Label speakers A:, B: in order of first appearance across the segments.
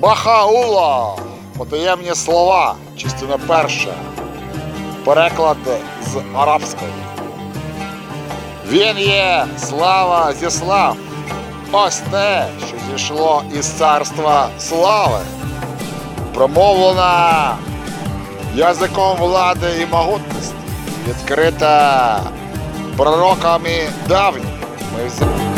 A: Бахаула. Потаємні слова. Частина перша. Переклад з арабської. Він є слава зі слав. Ось те, що зійшло із царства слави. Промовлена язиком влади і могутності, відкрита пророками давніми. Ми взяли.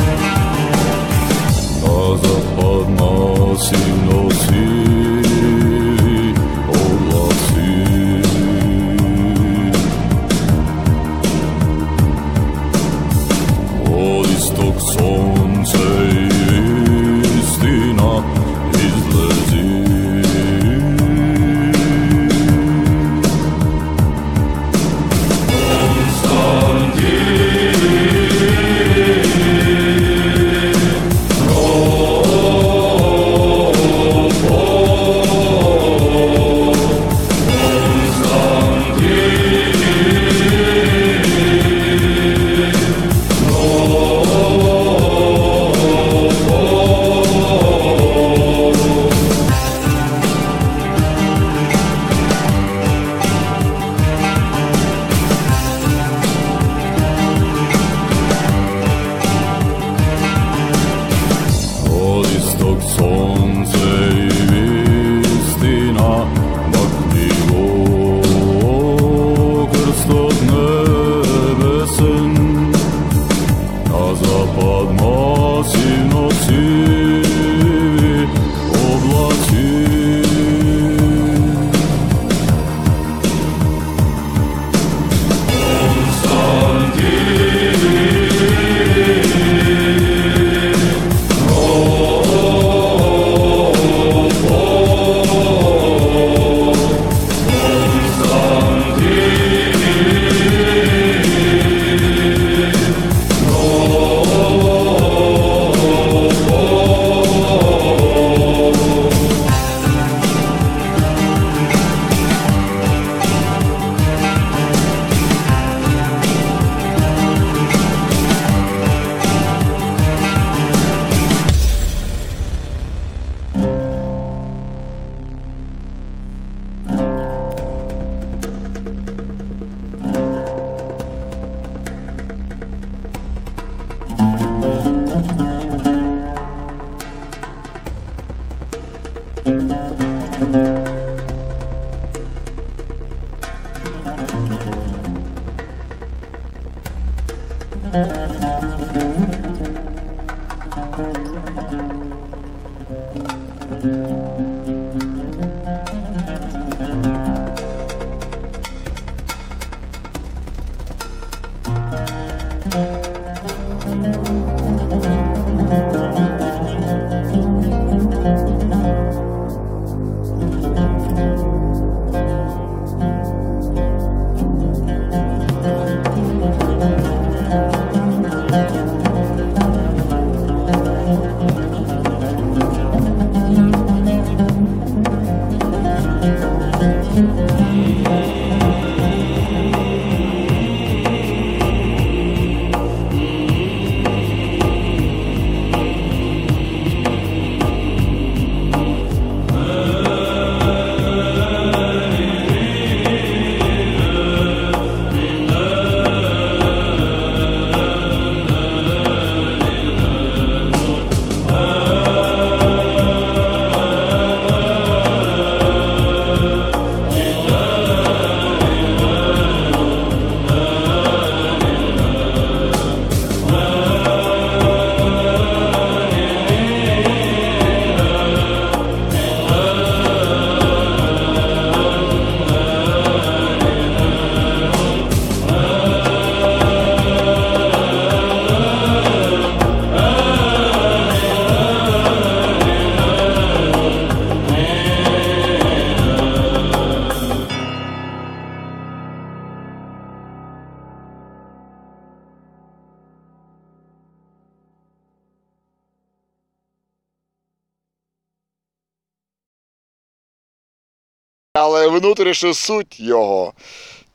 A: Внутрішню суть його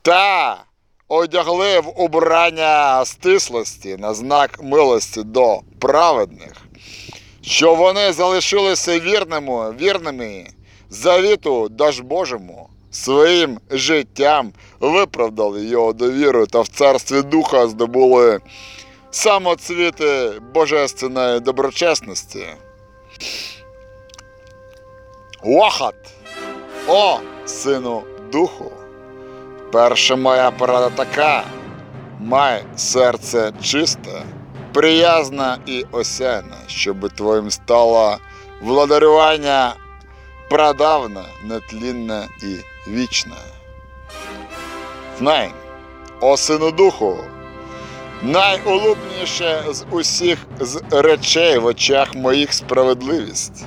A: та одягли в убрання стислості на знак милості до праведних,
B: що вони залишилися вірними, вірними завіту Дажбожому, своїм життям виправдали його довіру та в царстві духа здобули самоцвіти божественної доброчесності. Вахат, о, сину духу, перша моя порада така, май серце чисте, приязне і осяйне, щоб твоїм стало владарювання прадавне, нетлінне і вічне. Знай, о сину духу, найулюбніше з усіх з речей в очах моїх справедливість.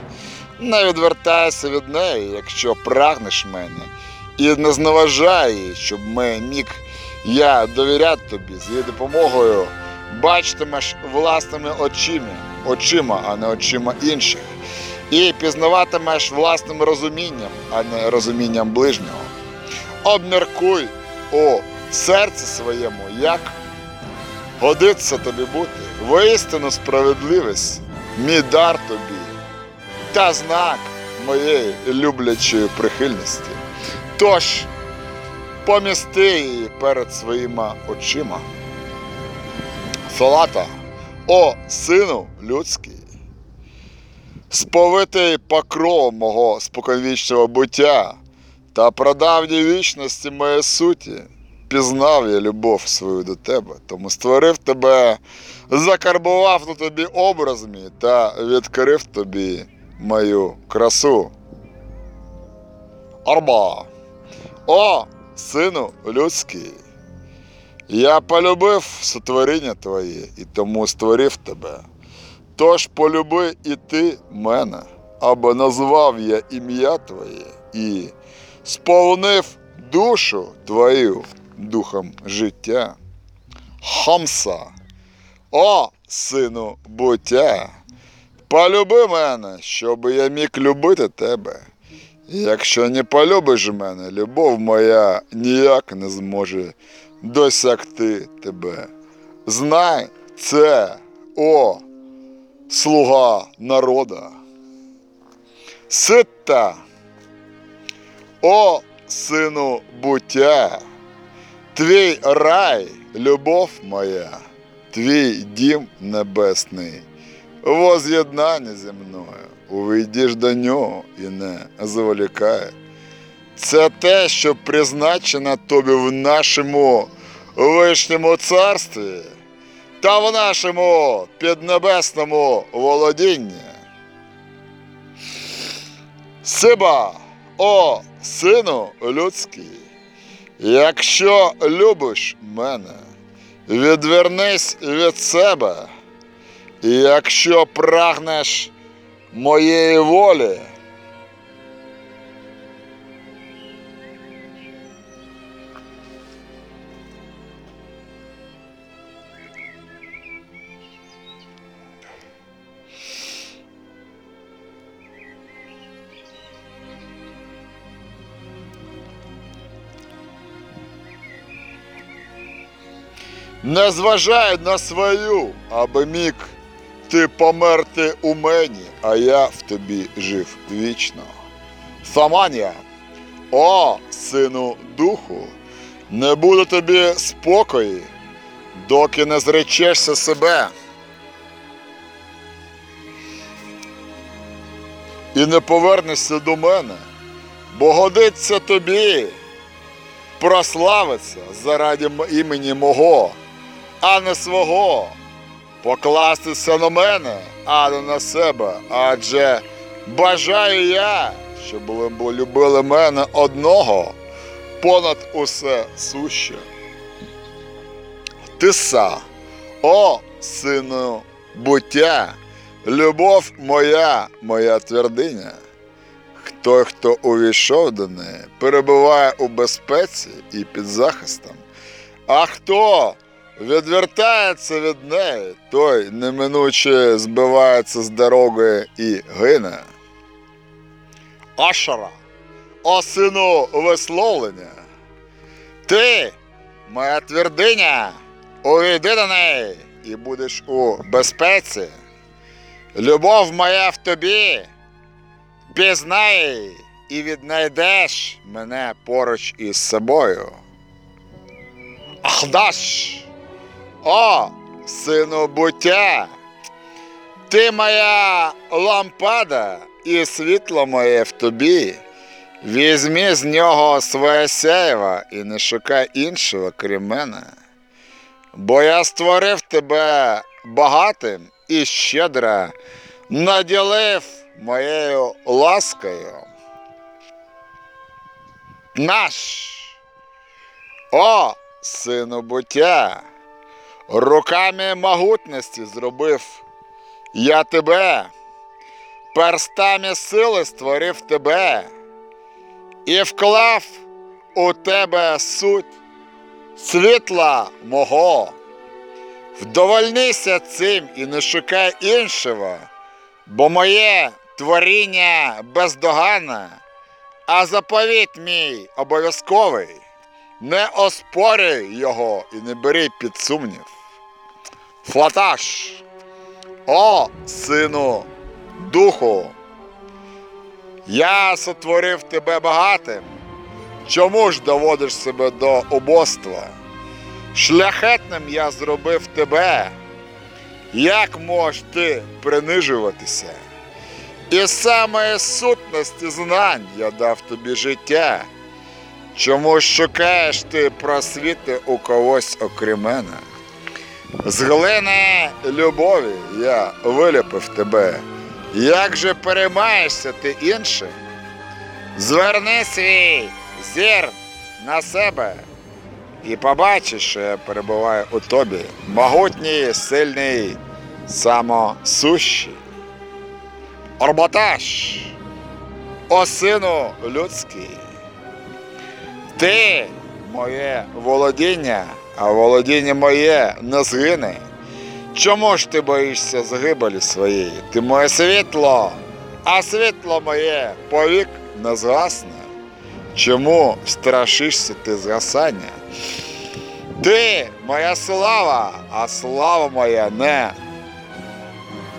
B: Не відвертайся від неї, якщо прагнеш мене, і не зневажай її, щоб ми міг я довіряти тобі з її допомогою. Бачитимеш власними очима, очима, а не очима інших, і пізнаватимеш власним розумінням, а не розумінням ближнього. Обміркуй у серці своєму, як годиться тобі бути, воістину справедливість, мій дар тобі та знак моєї люблячої прихильності. Тож помісти її перед своїми очима. Салата, о сину людський, сповитий покровом мого споконвічного буття та прадавній вічності моєї суті, пізнав я любов свою до тебе, тому створив тебе, закарбував на тобі образ мій та відкрив тобі мою красу. Арба. О, сину людський, я полюбив сотворіння твоє і тому створив тебе. Тож полюби і ти мене, або назвав я ім'я Твоє і сповнив душу Твою духом життя. Хамса, о, сину буття, полюби мене, щоб я міг любити тебе. Якщо не полюбиш мене, любов моя ніяк не зможе досягти тебе. Знай це, о, слуга народа. Ситта, о, сину буття, твій рай, любов моя, твій дім небесний, воз'єднання зі мною, увійдеш до нього і не зволікай. Це те, що призначено тобі в нашому вишньому царстві та в нашому піднебесному володінні. Сиба, о, сину людський, якщо любиш мене, відвернись від себе, якщо прагнеш моєї волі, не зважай на свою, аби міг ти померти у мені, а я в тобі жив вічно. Саманія, о, сину духу, не буде тобі спокої, доки не зречешся себе. І не повернешся до мене, бо годиться тобі прославиться заради імені мого, а не свого, покластися на мене, а не на себе. Адже бажаю я, щоб ви любили мене одного понад усе суще. Тиса, о, сину буття, любов моя, моя твердиня. Той, хто увійшов до неї, перебуває у безпеці і під захистом. А хто відвертається від неї, той неминуче збивається з дороги і гине. Ашара, о сину висловлення, ти, моя твердиня, увійди до неї і будеш у безпеці. Любов моя в тобі, пізнай її і віднайдеш мене поруч із собою. Ахдаш, о, сину буття, ти моя лампада і світло моє в тобі. Візьми з нього своє сяєво і не шукай іншого, крім мене. Бо я створив тебе багатим і щедро наділив моєю ласкою. Наш, о, сину буття, руками могутності зробив я тебе, перстами сили створив тебе і вклав у тебе суть світла мого. Вдовольнися цим і не шукай іншого, бо моє творіння бездоганне, а заповіт мій обов'язковий. Не оспорюй його і не бери під сумнів. Флаташ, о, сину, духу, я сотворив тебе багатим. Чому ж доводиш себе до убоства? Шляхетним я зробив тебе. Як можеш ти принижуватися? І саме сутності знань я дав тобі життя. Чому шукаєш ти просвіти у когось окрім мене? З глини любові я виліпив тебе. Як же переймаєшся ти іншим? Зверни свій зір на себе і побачиш, що я перебуваю у тобі, могутній, сильний, самосущий. Орботаж, о сину людський, ти моє володіння, а володіння моє не згине. Чому ж ти боїшся загибелі своєї? Ти моє світло, а світло моє повік не згасне. Чому страшишся ти згасання? Ти моя слава, а слава моя не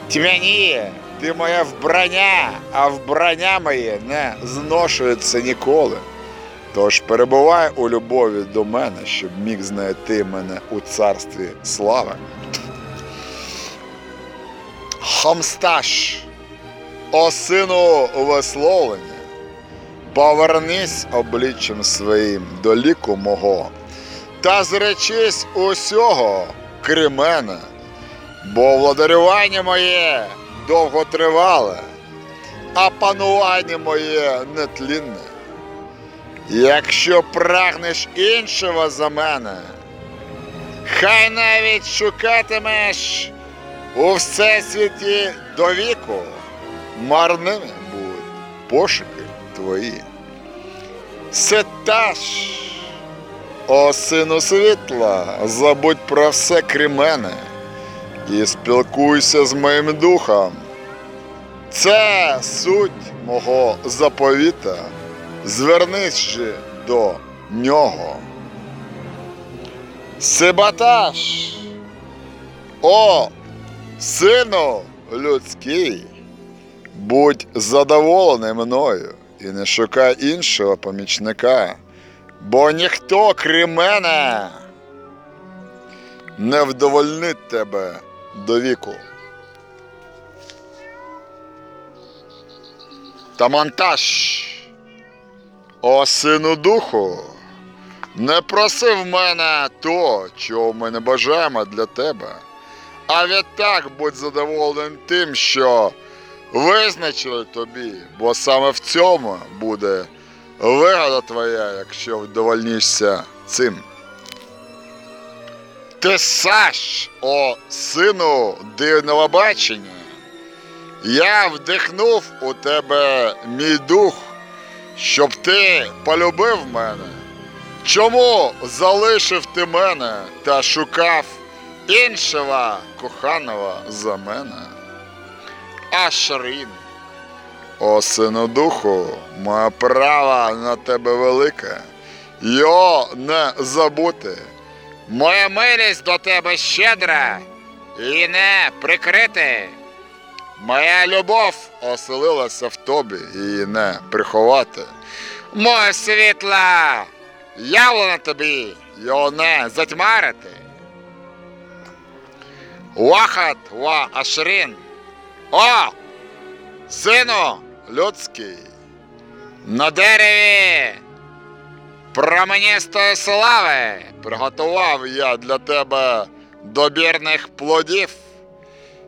B: тьмяніє. Ти моє вбрання, а вбрання моє не зношується ніколи. Тож перебувай у любові до мене, щоб міг знайти мене у царстві слави. Хамсташ, о сину висловлення, повернись обличчям своїм до ліку мого, та зречись усього, крім мене, бо владарювання моє довготривале, а панування моє нетлінне. Якщо прагнеш іншого за мене, хай навіть шукатимеш у всесвіті до віку, марними будуть пошуки твої. Сеташ, о сину світла, забудь про все крім мене і спілкуйся з моїм духом. Це суть мого заповіта. Звернись же до нього. Сибаташ, о, сину людський, будь задоволений мною і не шукай іншого помічника, бо ніхто, крім мене, не вдовольнить тебе до віку. Та монтаж. О, сину духу, не проси в мене то, чого ми не бажаємо для тебе. А відтак будь задоволеним тим, що визначили тобі, бо саме в цьому буде вигода твоя, якщо вдовольнишся цим. Ти Саш, о сину дивного бачення, я вдихнув у тебе мій дух щоб ти полюбив мене. Чому залишив ти мене та шукав іншого коханого за мене? Ашрін, о сину духу, моя права на тебе велика, його не забути. Моя милість до тебе щедра і не прикрити. Моя любов оселилася в тобі, її не приховати. Моє світла явлено тобі, його не затьмарити. Вахат ва ашрин. О! Сину людський. На дереві променістої слави приготував я для тебе добірних плодів.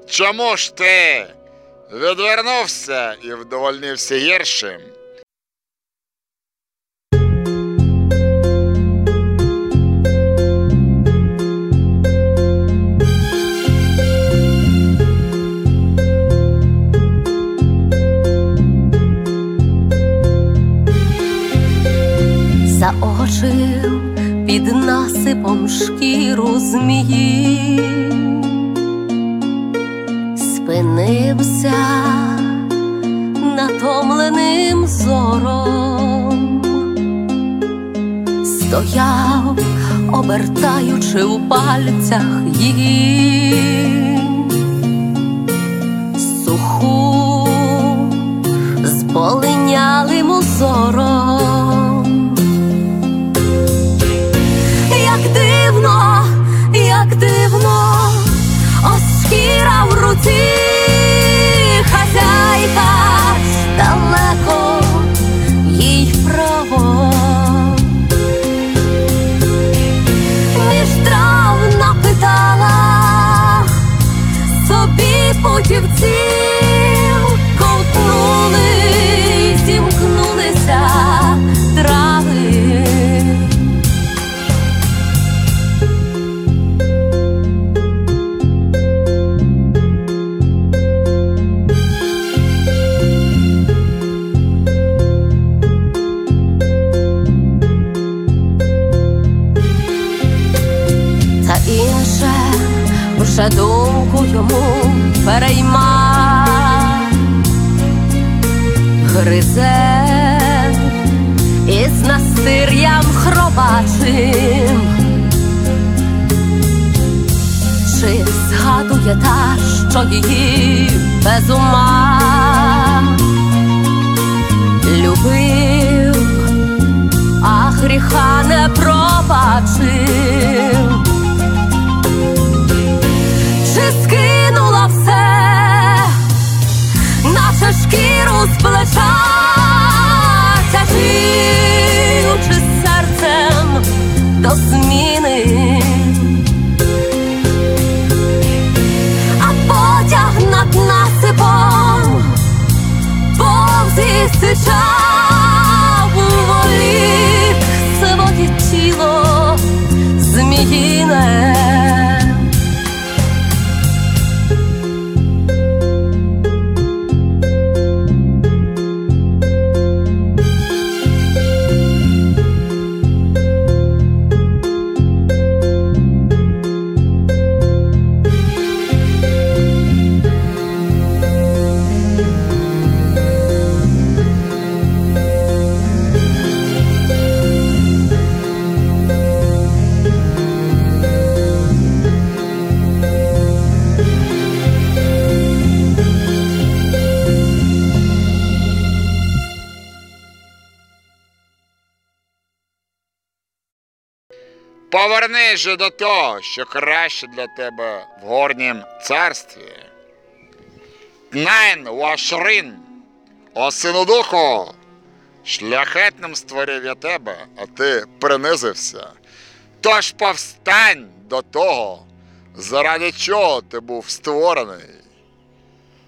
B: Чому ж ти відвернувся і вдовольнився гіршим?
C: Заочив під насипом шкіру змії, спинився натомленим зором, стояв, обертаючи у пальцях її. Суху з полинялим узором. Як дивно, як дивно, шкіра в руці, хазяйка
B: Повернись же до того, що краще для тебе в горнім царстві. Найн вашрин, о сину духу, шляхетним створив я тебе, а ти принизився. Тож повстань до того, заради чого ти був створений.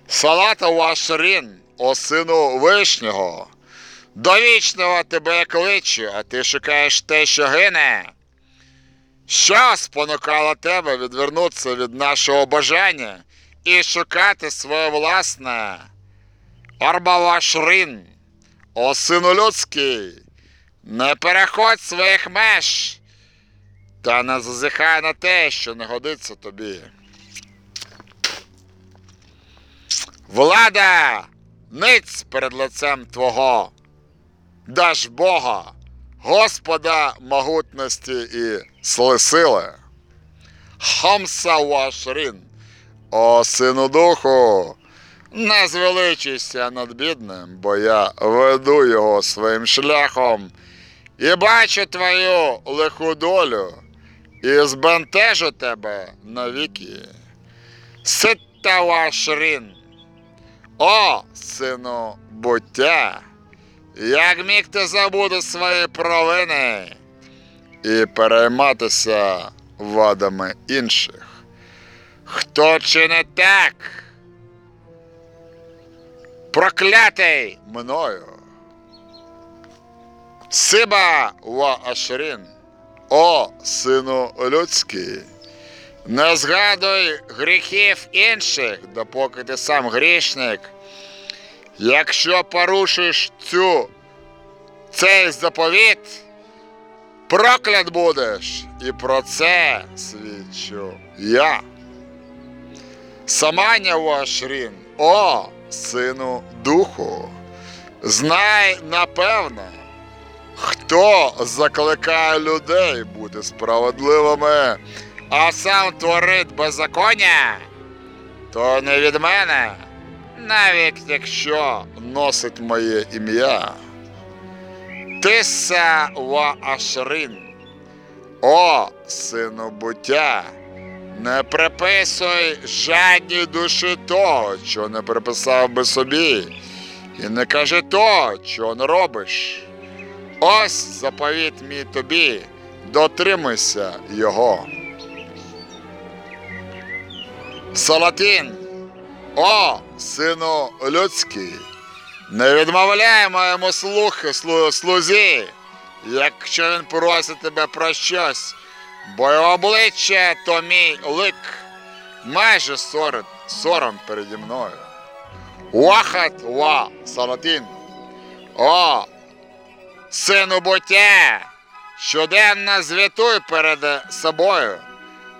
B: Салата вашрин, о сину вишнього, до вічного тебе кличу, а ти шукаєш те, що гине. Що спонукало тебе відвернутися від нашого бажання і шукати своє власне? Арбавашрин, о сину людський, не переходь своїх меж, та не зазихай на те, що не годиться тобі. Влада, ниць перед лицем Твого, даж Бога, Господа могутності і сили. Хамса Вашрин, о сину духу, Не звеличуйся над бідним, бо я веду його своїм шляхом і бачу твою лиху долю, і збентежу тебе навіки. Сита вашрін, о, сину буття, як міг ти забути свої провини і перейматися вадами інших? Хто чи не так? Проклятий мною. Сиба ва Ашрін, о сину людський, не згадуй гріхів інших, допоки ти сам грішник. Якщо порушиш цю цей заповіт, проклят будеш, і про це свідчу я. Саманя Вашрін, о, сину духу, знай напевне, хто закликає людей бути справедливими, а сам творить беззаконня, то не від мене, навіть якщо носить моє ім'я. Тиса ва Ашрин, о, сину буття, не приписуй жадній душі того, що не приписав би собі, і не кажи то, що не робиш. Ось заповіт мій тобі, дотримуйся його. Салатин, о, сину людський, не відмовляй моєму слуху, слу, слузі, якщо він просить тебе про щось, бо його обличчя то мій лик, майже сором, сором переді мною. Вахат ва салатин. О, сину буття, щоденно звітуй перед собою,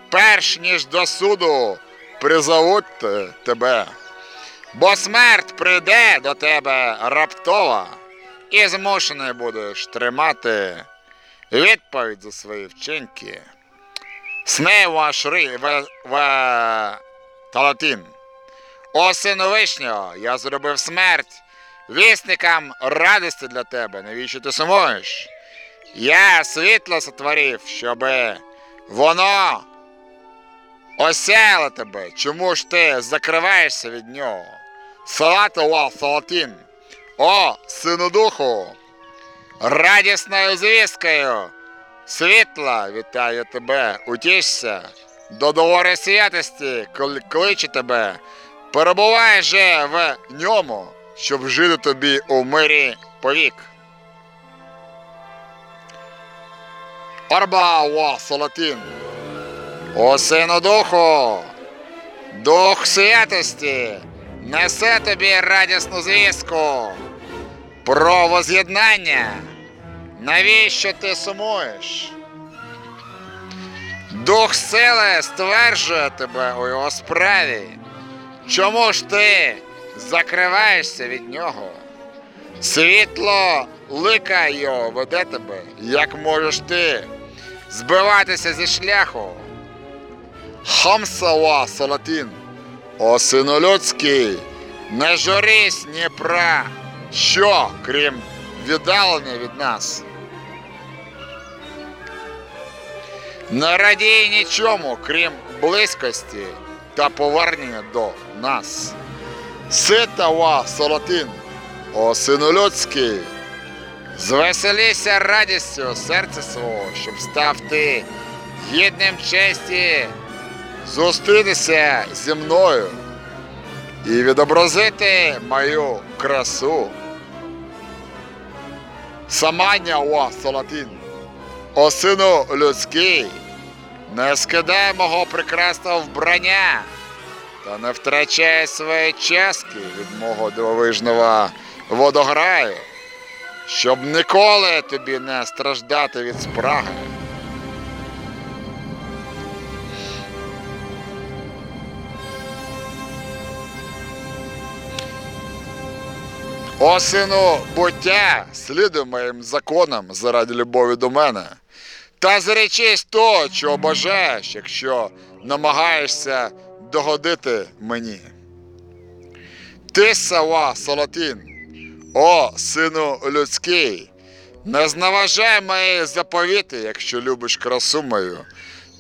B: перш ніж до суду призовуть тебе. Бо смерть прийде до тебе раптово, і змушений будеш тримати відповідь за свої вчинки. Сне ваш ри в, в Талатин. О сину вишнього, я зробив смерть вісникам радості для тебе. Навіщо ти сумуєш? Я світло сотворив, щоб воно осяяло тебе. Чому ж ти закриваєшся від нього? Салату ва салатин. О, сину духу, радісною звісткою. Світла вітає тебе, утішся, до догори святості кличе тебе, перебувай же в ньому, щоб жити тобі у мирі повік. Арба ва салатин. О сину духу, дух святості, несе тобі радісну звістку про воз'єднання. Навіщо ти сумуєш? Дух сили стверджує тебе у його справі. Чому ж ти закриваєшся від нього? Світло лика його веде тебе, як можеш ти збиватися зі шляху. Хамсава Салатин, о сину людський, не журись ні про що, крім віддалення від нас. Не радій нічому, крім близькості та повернення до нас. Ситава Салатин, о сину людський, звеселися радістю серця свого, щоб став ти гідним честі зустрітися зі мною і відобразити мою красу. Самання ва Салатин, о сину людський, не скидай мого прекрасного вбрання та не втрачай свої частки від мого дивовижного водограю, щоб ніколи тобі не страждати від спраги. О сину буття, слідуй моїм законам заради любові до мене. Та зречись то, чого бажаєш, якщо намагаєшся догодити мені. Ти сава Салатин, о сину людський, не зневажай мої заповіти, якщо любиш красу мою,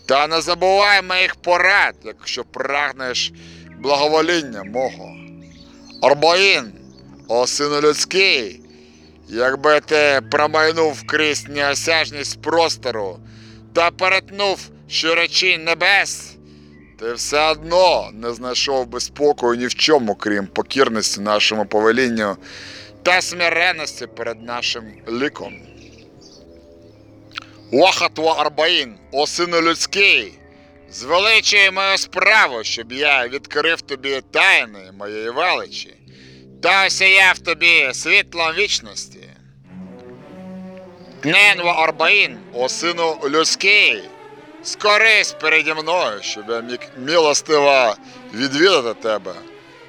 B: та не забувай моїх порад, якщо прагнеш благовоління мого. Орбоїн, о сину людський, якби ти промайнув крізь неосяжність простору та перетнув широчі небес, ти все одно не знайшов би спокою ні в чому, крім покірності нашому повелінню та смиренності перед нашим ліком. Вахатва Арбаїн, о сину людський, звеличує мою справу, щоб я відкрив тобі тайни моєї величі та осяяв тобі світлом вічності. Ненва Арбаїн, о сину людський, скорись переді мною, щоб я міг милостиво відвідати тебе.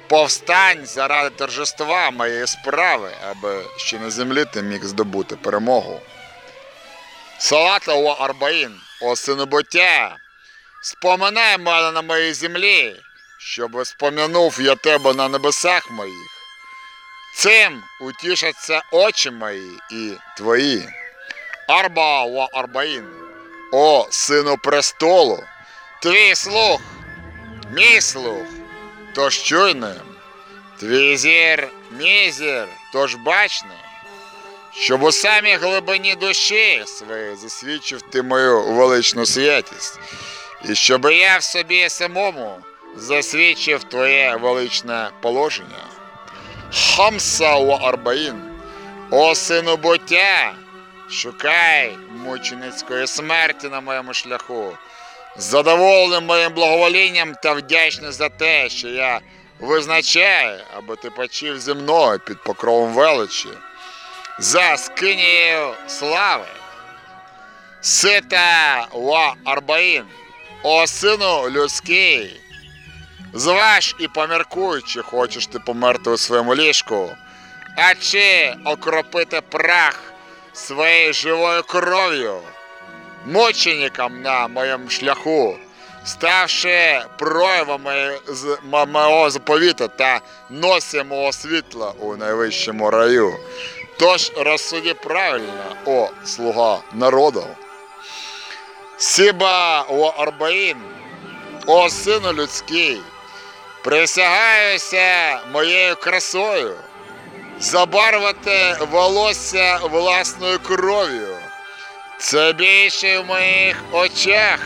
B: Повстань заради торжества моєї справи, аби ще на землі ти міг здобути перемогу. Салата Арбаїн, о сину буття, споминай мене на моїй землі, щоб спом'янув я тебе на небесах моїх. Цим утішаться очі мої і твої. Арба о Арбаїн, о сину престолу, твій слух, мій слух, тож чуйним, твій зір, мій зір, тож бачним, щоб у самій глибині душі своєї засвідчив ти мою величну святість, і щоб я в собі самому засвідчив твоє величне положення. Хамса Арбаїн, о сину буття, шукай мученицької смерті на моєму шляху, задоволений моїм благоволінням та вдячний за те, що я визначаю, аби ти почив зі мною під покровом величі, за скинією слави. Сита ва Арбаїн, о сину людський, зваж і поміркуй, чи хочеш ти померти у своєму ліжку, а чи окропити прах своєю живою кров'ю, мучеником на моєму шляху, ставши проявом моє- з- мого заповіта та носом мого світла у найвищому раю. Тож розсуді правильно, о слуга народу. Сіба о Арбаїн, о сину людський, присягаюся моєю красою, забарвати волосся власною кров'ю. Це більше в моїх очах,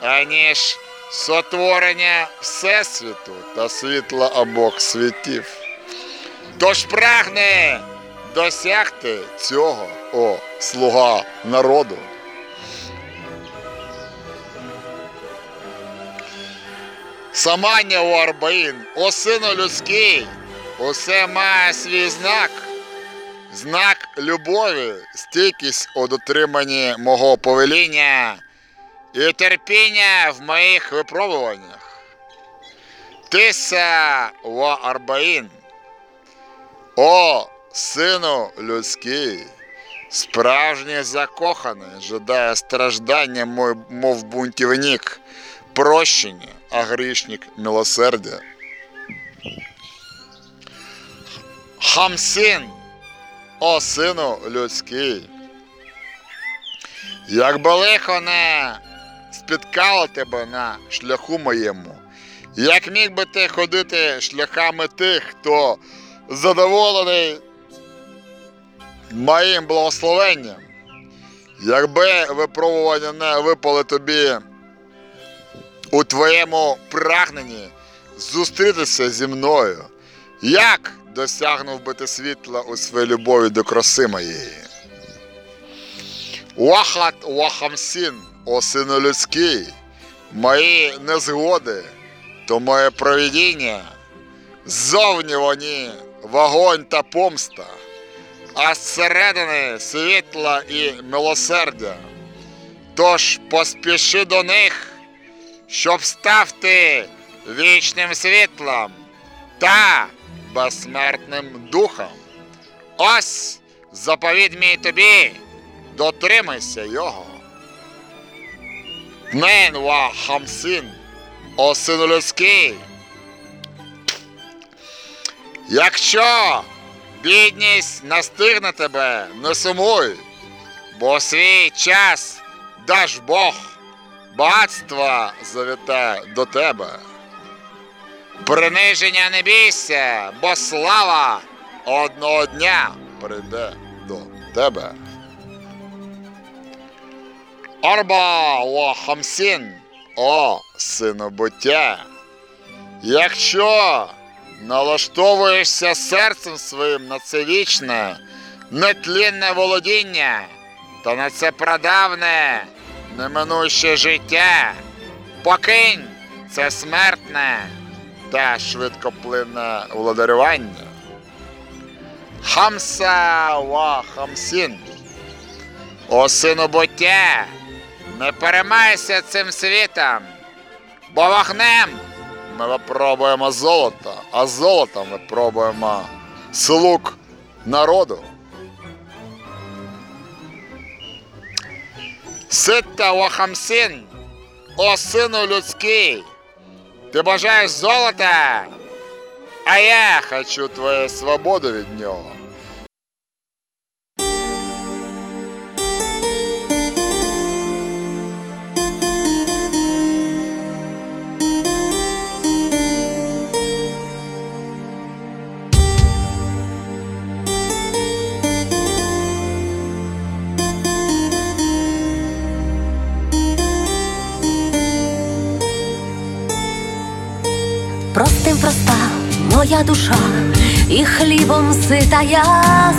B: аніж сотворення Всесвіту та світла обох світів. Тож прагне досягти цього, о слуга народу. Самання у Арбаїн, о сину людський, усе має свій знак, знак любові, стійкість у дотриманні мого повеління і терпіння в моїх випробуваннях. Тиса у Арбаїн, о сину людський, справжній закоханий, жадає страждання, мов бунтівник, прощення, а грішник милосердя. Хамсин, о сину людський, якби лихо не спіткало тебе на шляху моєму, як міг би ти ходити шляхами тих, хто задоволений моїм благословенням, якби випробування не випали тобі у твоєму прагненні зустрітися зі мною, як досягнув би ти світла у своїй любові до краси моєї? Вахат Вахамсін, о сину людський, мої незгоди, то моє провідіння, ззовні вони вогонь та помста, а зсередини світла і милосердя. Тож поспіши до них щоб ставти вічним світлом та безсмертним духом. Ось заповідь мій тобі, дотримайся його. Нен ва хамсин, о сину людський. Якщо бідність настигне тебе, не сумуй, бо свій час даш Бог, багатство завіта до тебе. Приниження не бійся, бо слава одного дня прийде до тебе. Арба ва хамсін, о, синобуття. Якщо налаштовуєшся серцем своїм на це вічне, нетлінне володіння та на це прадавне, неминуще життя, покинь це смертне та швидкоплинне владарювання. Хамса ва хамсін. О синобуття, не переймайся цим світом, бо вогнем ми випробуємо золото, а золотом випробуємо слуг народу. Ситта Вахамсин, о сину людський, ти бажаєш золота, а я хочу твою свободу від нього.
C: Простим проста моя душа, і хлібом сита я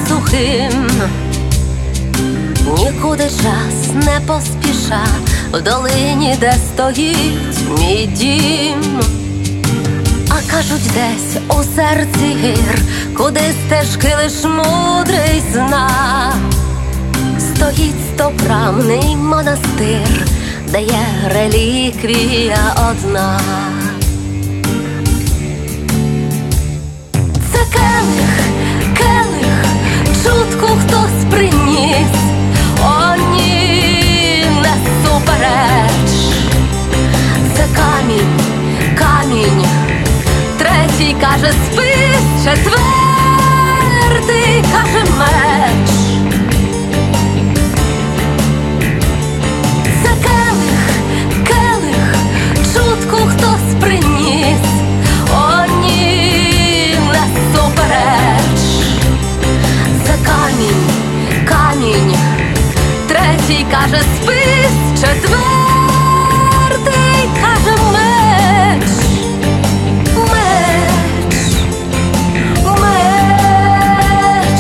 C: сухим. Нікуди час не поспіша в долині, де стоїть мій дім. А кажуть, десь у серці гір, куди стежки лиш мудрий зна. Стоїть стопрамний монастир, де є реліквія одна. Келих, келих, чутку хтось приніс, о ні, не супереч. Це камінь, камінь, третій каже спис, четвертий каже меч. Це келих, чутку хтось третій каже спис, четвертий каже меч, меч, меч.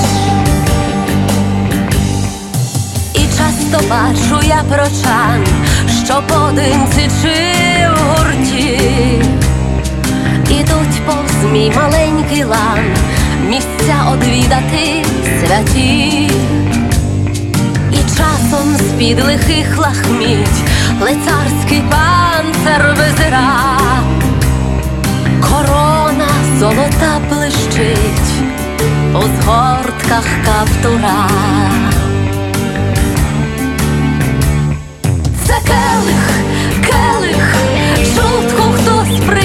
C: І часто бачу я прочан, що поодинці чи в гурті. Ідуть повз мій маленький лан, місця одвідати святі. Часом з-під лихих лахміть лицарський панцер визира. Корона золота блищить у згортках каптура. Це келих, келих, чутку хтось приніс,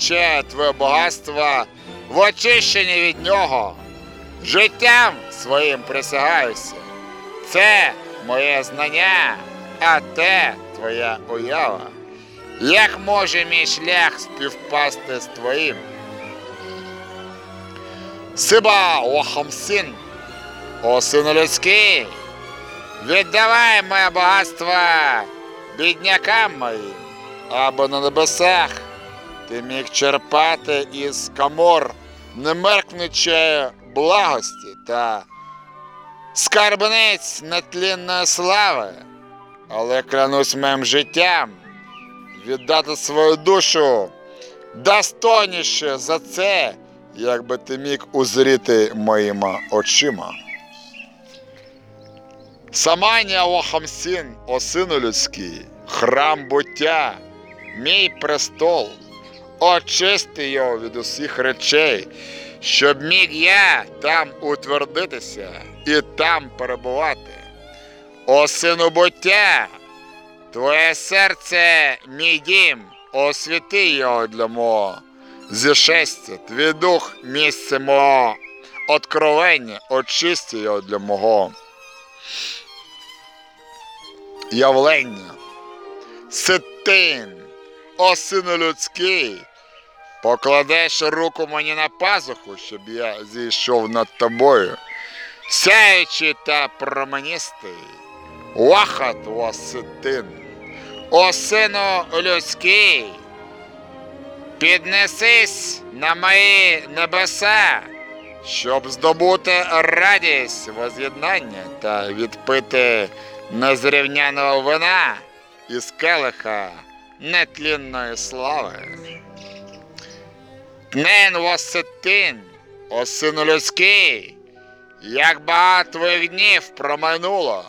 B: ж твоє багатство в очищенні від нього. Життям своїм присягаюся. Це моє знання, а те твоя уява. Як може мій шлях співпасти з твоїм? Сиба Охамсин, о сину людський, Віддавай моє багатство біднякам моїм, або на небесах ти міг черпати із камор немеркнучої благості та скарбниць нетлінної слави, але клянусь моїм життям віддати свою душу достойніше за це, якби ти міг узріти моїми очима. Самання Охамсін, о сину людський, храм буття, мій престол, очисти його від усіх речей, щоб міг я там утвердитися і там перебувати. О сину буття, твоє серце, мій дім, освіти його для мого зішестя, твій дух місце мого откровення, очисти його для мого явлення. Ситин, о сину людський, покладеш руку мені на пазуху, щоб я зійшов над тобою, сяючий та променістий, вахат о ситин, о сину людський, піднесись на мої небеса, щоб здобути радість воз'єднання та відпити незрівняного вина із келиха нетлінної слави. Тнен восетин, о сину людський, як багато твоїх днів промайнуло,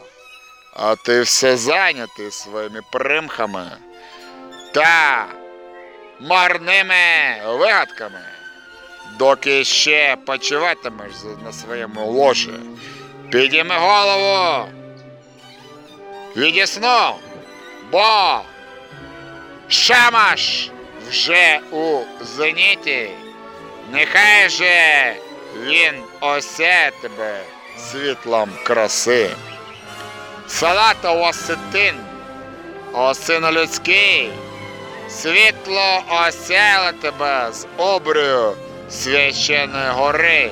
B: а ти все зайнятий своїми примхами та марними вигадками, доки ще почиватимеш на своєму ложі. Підійми голову відісно, бо Шамаш вже у зеніті, нехай же він осе тебе світлом краси. Салата осетин, о сину людський, світло осяяло тебе з обрію священої гори,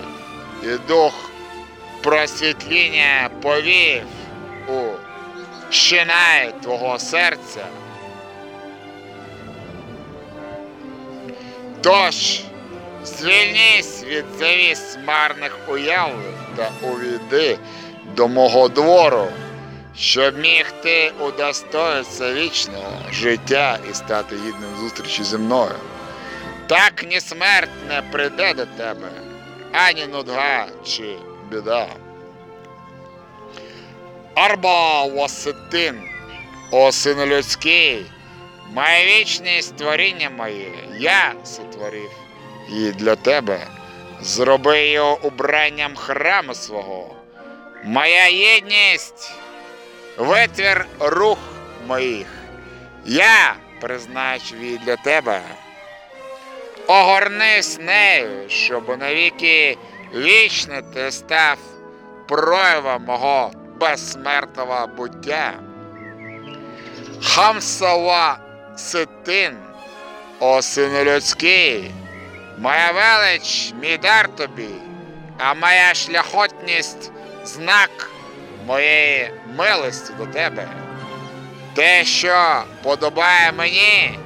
B: і дух просвітління повів у щинай твого серця. Тож, звільнись від завіс марних уявлень та увійди до мого двору, щоб міг ти удостоїтися вічного життя і стати гідним зустрічі зі мною. Так ні смерть не прийде до тебе, ані нудга чи біда. Арба Васитин, о сину людський, моє вічне створіння моє, я сотворив, і для тебе зроби його убранням храму свого. Моя єдність, витвір рух моїх, я призначив її для тебе. Огорнись нею, щоб навіки вічно ти став проявом мого безсмертного буття. Хамсова ситин, о сину людський, моя велич, мій дар тобі, а моя шляхотність знак моєї милості до тебе. Те, що подобає мені,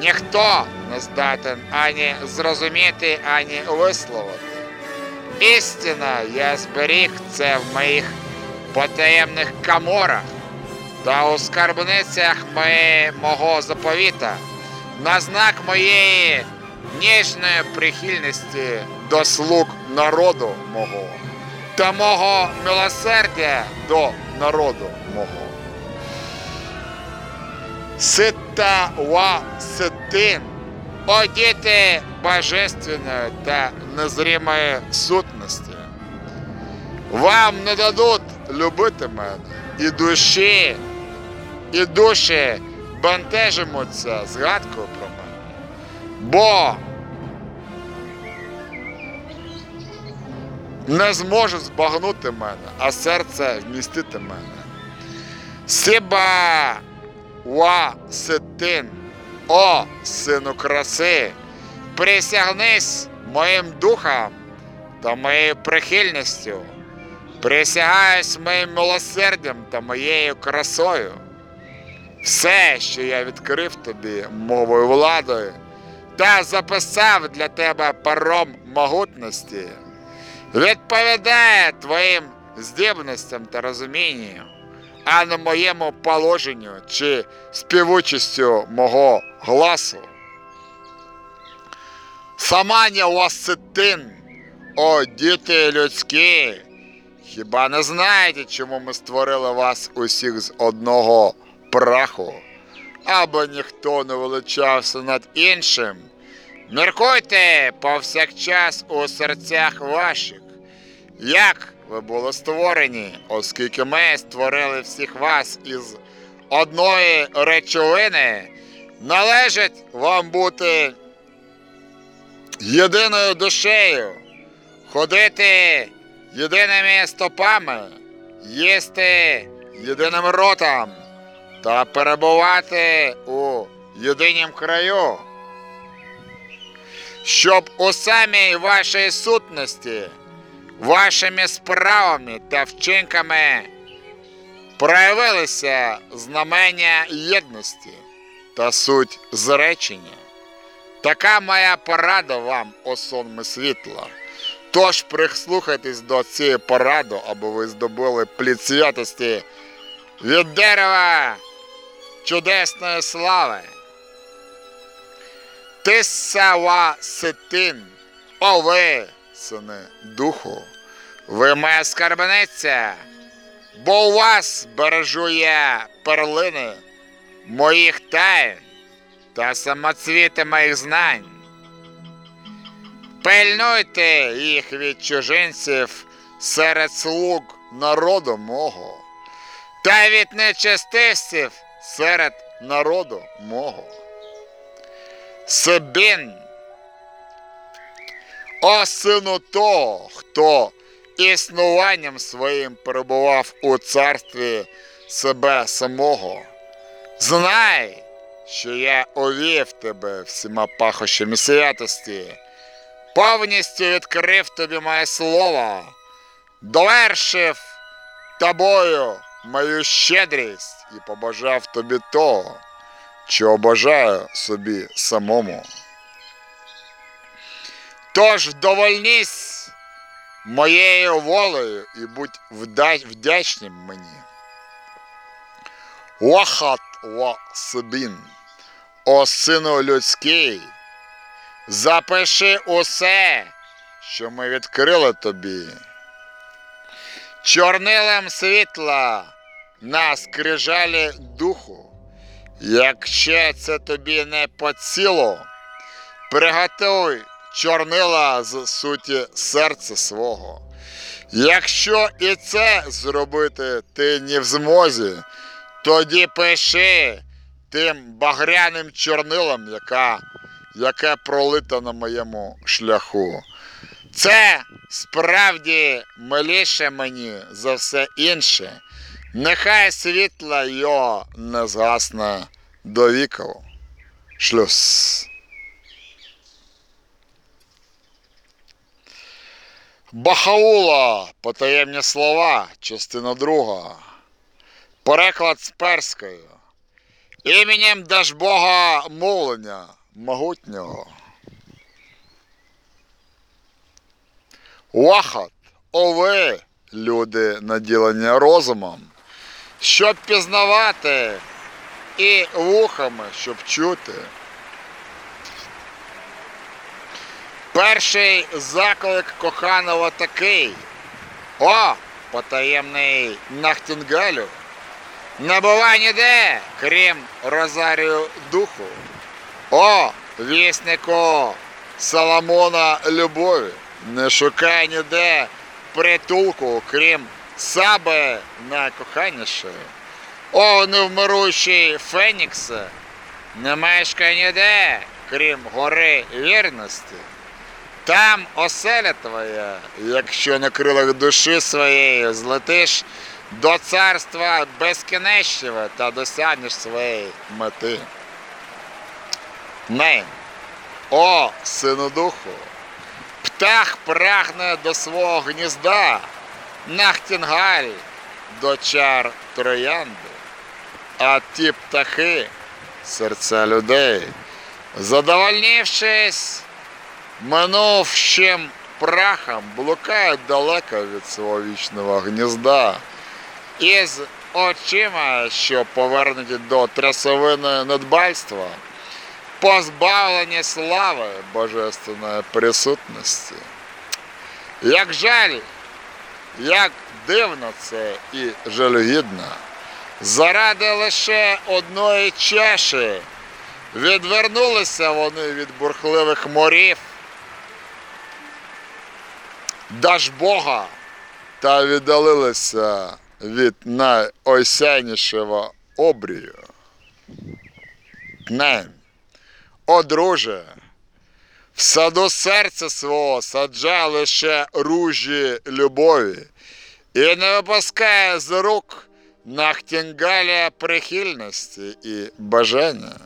B: ніхто не здатен ані зрозуміти, ані висловити. Істина, я зберіг це в моїх потаємних каморах та у скарбницях моє, мого заповіта на знак моєї ніжної прихильності до слуг народу мого та мого милосердя до народу мого. Сита ва ситин, о діти божественної та незрімої сутності. Вам не дадуть любити мене, і душі, і душі бентежимуться згадкою про мене. Бо не зможуть збагнути мене, а серце вмістити мене. Сіба ва ситин, о сину краси, присягнись моїм духом та моєю прихильністю, присягаюсь моїм милосердям та моєю красою. Все, що я відкрив тобі мовою владою, та записав для тебе паром могутності, відповідає твоїм здібностям та розумінню, а не моєму положенню чи співучістю мого гласу. Самання Васитин, о діти людські, хіба не знаєте, чому ми створили вас усіх з одного праху, аби ніхто не величався над іншим? Міркуйте повсякчас у серцях ваших, як ви були створені, оскільки ми створили всіх вас із одної речовини, належить вам бути єдиною душею, ходити єдиними стопами, їсти єдиним ротом та перебувати у єдинім краю. Щоб у самій вашій сутності, вашими справами та вчинками проявилися знамення єдності та суть зречення. Така моя порада вам, о світла. Тож прислухайтесь до цієї поради, аби ви здобули плід святості від дерева чудесної слави. Тисава ситин, о ви, сини духу, ви моя скарбниця, бо у вас бережу я перлини моїх тайн та самоцвіти моїх знань. Пильнуйте їх від чужинців серед слуг народу мого, та від нечестивців серед народу мого. Сибін, о сину того, хто існуванням своїм перебував у царстві себе самого. Знай, що я увів тебе всіма пахощами святості, повністю відкрив тобі моє слово, довершив тобою мою щедрість і побажав тобі того, чого бажаю собі самому. Тож вдовольнись моєю волею і будь вдячним мені. Вахат ва сибін, о сину людський, запиши усе, що ми відкрили тобі. Чорнилем світла на скрижалі духу, якщо це тобі не по цілу, приготуй чорнила з суті серця свого. Якщо і це зробити ти не в змозі, тоді пиши тим багряним чорнилом, яка, яке пролито на моєму шляху. Це справді миліше мені за все інше. Нехай світла його не згасне до віку. Шлюз. Бахаула, потаємні слова, частина друга. Переклад з перської. Іменем Дажбога мовлення могутнього. Вахат, о ви, люди, наділені розумом, щоб пізнавати і вухами, щоб чути. Перший заклик коханого такий. О, потаємний Нахтінгалю. Не бува ніде, крім Розарію Духу. О, віснику Соломона Любові. Не шукай ніде притулку, крім саби найкоханішої. О, невмирущий Феніксе, не мешкай ніде, крім гори вірності. Там оселя твоя, якщо на крилах душі своєї злетиш до царства безкінечного та досягнеш своєї мети. Не, о, сину духу, птах прагне до свого гнізда, нахтінгаль до чар троянди, а ті птахи, серця людей, задовольнившись минувшим прахом, блукають далеко від свого вічного гнізда, із очима, що повернуті до трясовини недбальства, позбавлені слави божественної присутності. Як жаль, як дивно це і жалюгідно, заради лише одної чаші відвернулися вони від бурхливих морів, Дажбога та віддалилися від найосяйнішого обрію. Не, о друже, в саду серця свого саджа лише ружі любові і не випускає з рук нахтінгаля прихильності і бажання.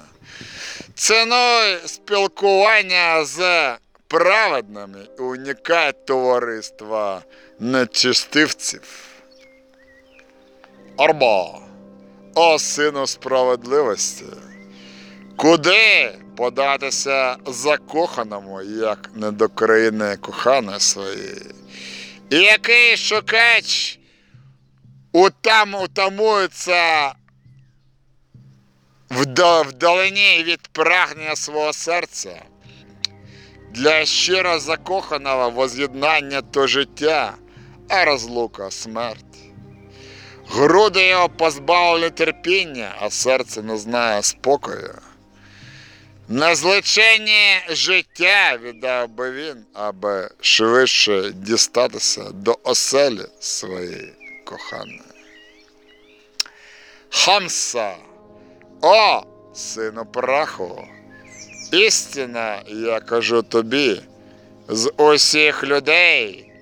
B: Ціною спілкування з праведними уникає товариства нечистивців. Арба, о сину справедливості, куди податися закоханому, як не до країни коханої своєї? І який шукач утам утамується вдалині від прагнення свого серця. Для щиро закоханого воз'єднання то життя, а розлука смерть. Груди його позбавлені терпіння, а серце не знає спокою. На злеченні життя віддав би він, аби швидше дістатися до оселі своєї коханої. Хамса, о, сину праху, істина, я кажу тобі, з усіх людей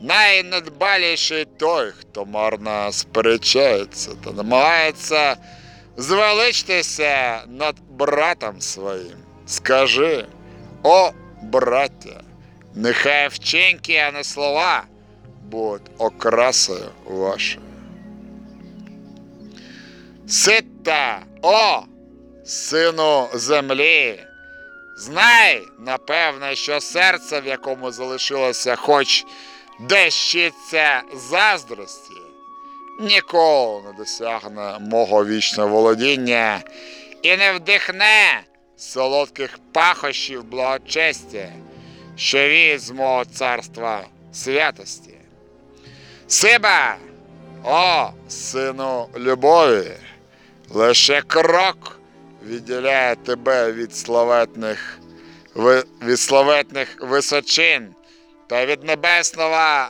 B: найнедбаліший той, хто марно сперечається та намагається звеличитися над братом своїм. Скажи, о, браття, нехай вчинки, а не слова будуть окрасою вашою. Сита, о, сину землі, Знай, напевне, що серце, в якому залишилося хоч дещиця заздрості, ніколи не досягне мого вічного володіння і не вдихне солодких пахощів благочестя, що від з мого царства святості. Сиба, о, сину любові, лише крок відділяє тебе від славетних, від славетних височин та від небесного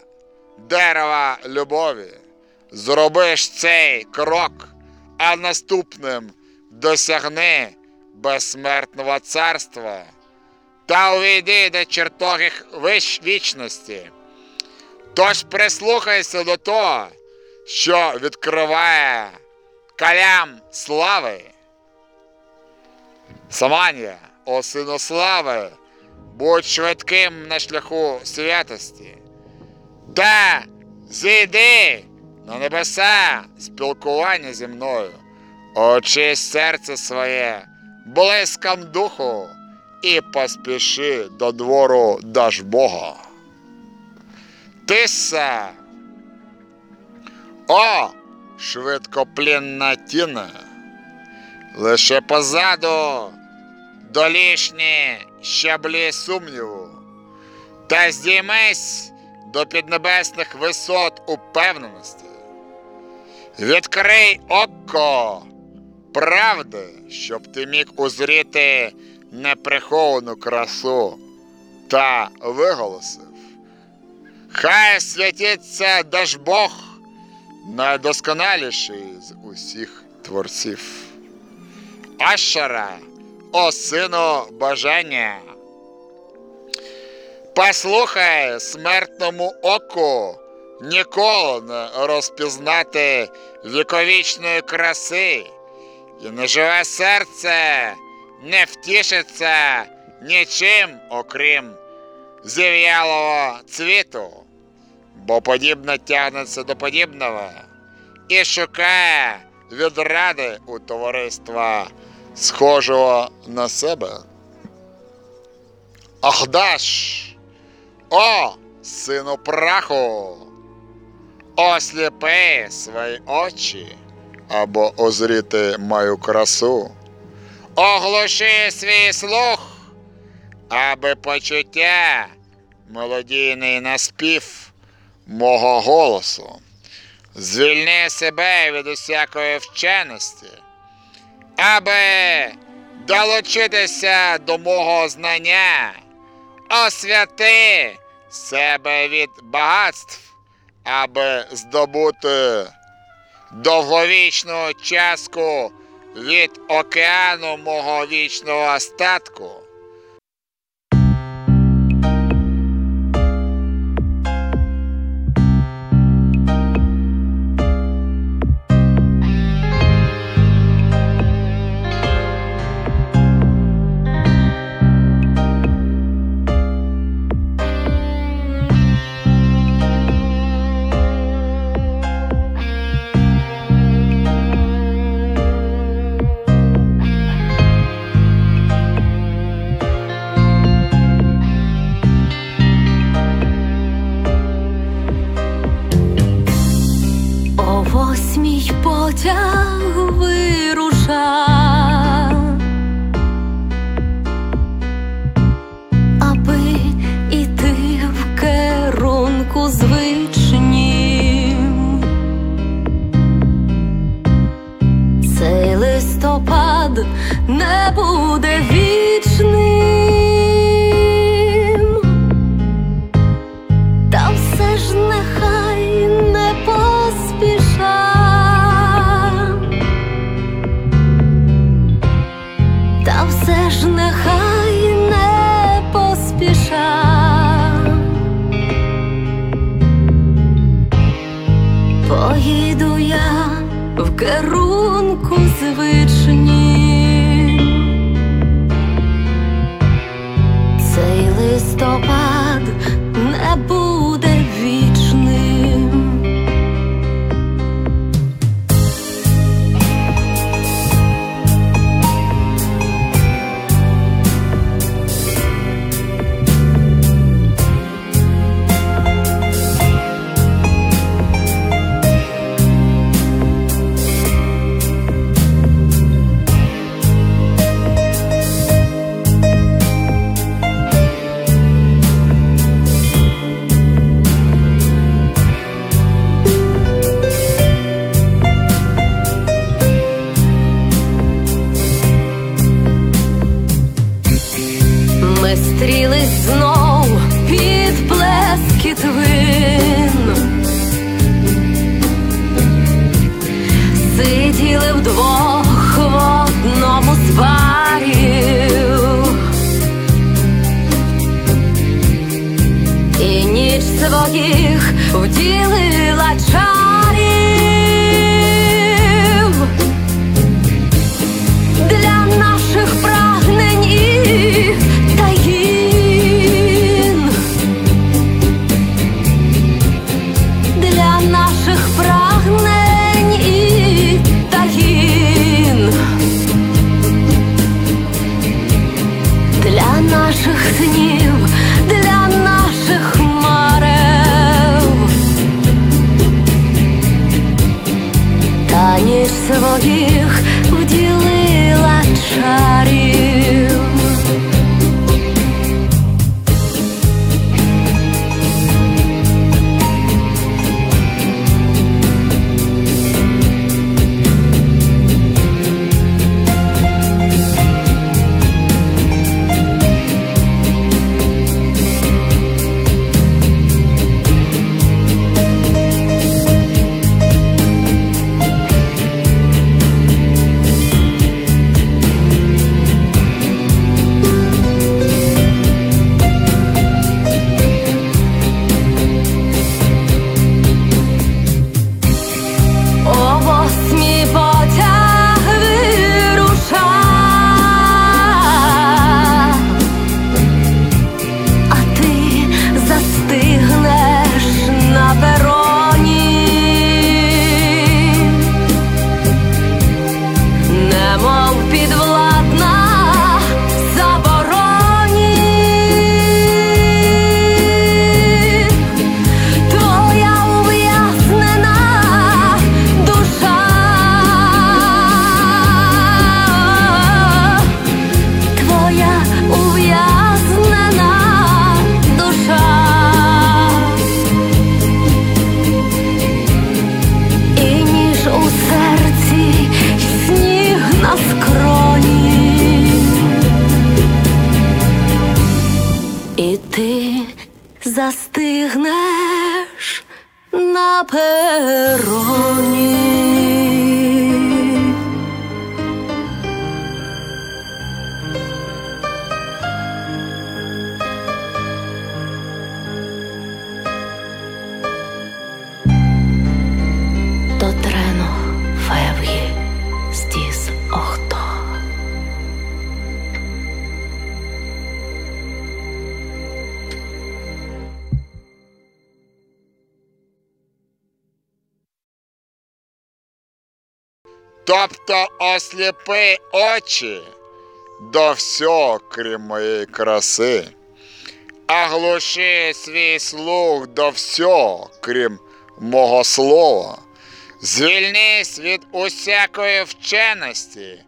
B: дерева любові. Зробиш цей крок, а наступним досягни безсмертного царства та увійди до чертогих вищ вічності. Тож прислухайся до того, що відкриває калям слави. Саманія, о сину слави, будь швидким на шляху святості. Та зійди на небеса спілкування зі мною, очись серце своє блиском духу і поспіши до двору Дажбога. Тиса. О, швидкоплінна тіна. Лише позаду долішні щаблі сумніву. Та здіймись до піднебесних висот упевненості. Відкрий око правди, щоб ти міг узріти неприховану красу та виголосив. Хай святиться Дажбог, найдосконаліший з усіх творців. Ашара, о сину бажання. Послухай смертному оку ніколи не розпізнати віковічної краси, і неживе серце не втішиться нічим, окрім зів'ялого цвіту, бо подібне тягнеться до подібного і шукає відради у товариства, схожого на себе. Ахдаш, о, сину праху, осліпи свої очі, або озріти мою красу, оглуши свій слух, аби почуття мелодійний наспів мого голосу. Звільни себе від усякої вченості, аби долучитися до мого знання, освяти себе від багатств, аби здобути довговічну частку від океану мого вічного статку. Всього, крім моєї краси, а глуши свій слух до всього, крім мого слова, звільнись від усякої вченості,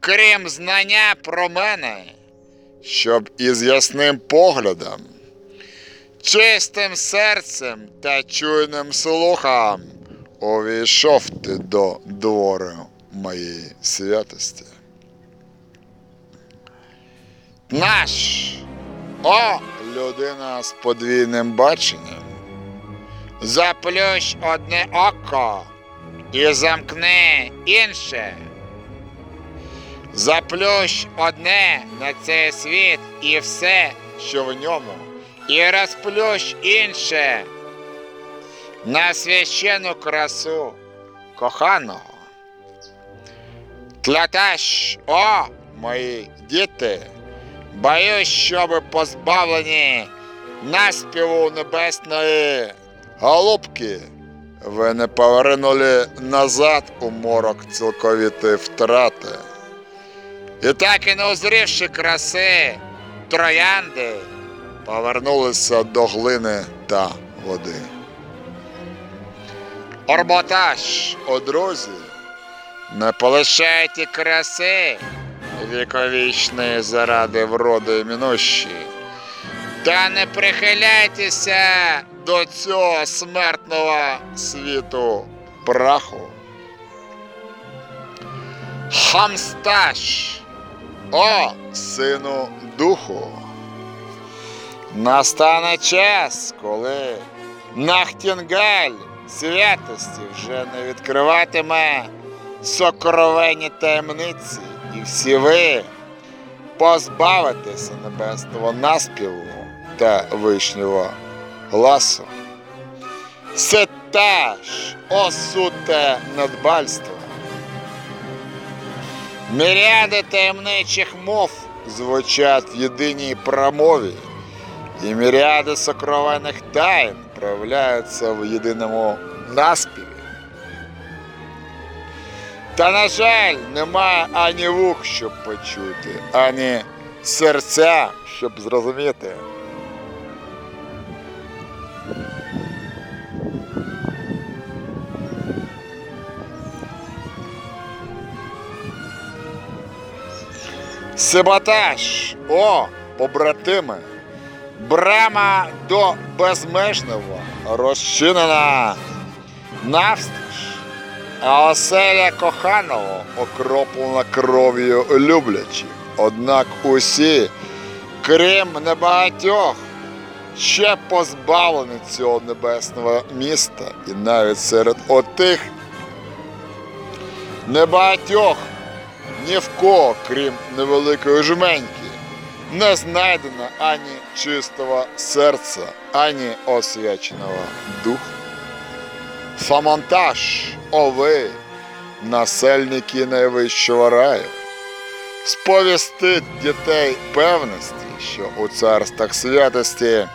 B: крім знання про мене, щоб із ясним поглядом, чистим серцем та чуйним слухом увійшов ти до двору моєї святості. Наш, о, людина з подвійним баченням, заплющ одне око і замкни інше. Заплющ одне на цей світ і все, що в ньому, і розплющ інше на священну красу коханого. Тлаташ, о, мої діти, боюсь, щоб позбавлені наспіву небесної голубки, ви не повернули назад у морок цілковітої втрати. І так і не узрівши краси, троянди повернулися до глини та води. Орботаж, о друзі, не полишайте краси віковічної заради вроди мінущі, та не прихиляйтеся до цього смертного світу праху. Хамсташ, о сину духу, Настане час, коли Нахтінгаль святості вже не відкриватиме сокровенні таємниці, і всі ви позбавитеся небесного наспіву та вишнього гласу. Це теж осуте надбальство. Міряди таємничих мов звучать в єдиній промові, і міряди сокровенних тайн проявляються в єдиному наспіві. Та, на жаль, немає ані вух, щоб почути, ані серця, щоб зрозуміти. Саботаж, о, побратими, брама до безмежного розчинена. Навстіж, а оселя коханого окроплена кров'ю люблячих. Однак усі, крім небагатьох, ще позбавлені цього небесного міста, і навіть серед отих небагатьох ні в кого, крім невеликої жменьки, не знайдено ані чистого серця, ані освяченого духу. Фамонтаж, о ви, насельники найвищого раю, сповістить дітей певності, що у царствах святості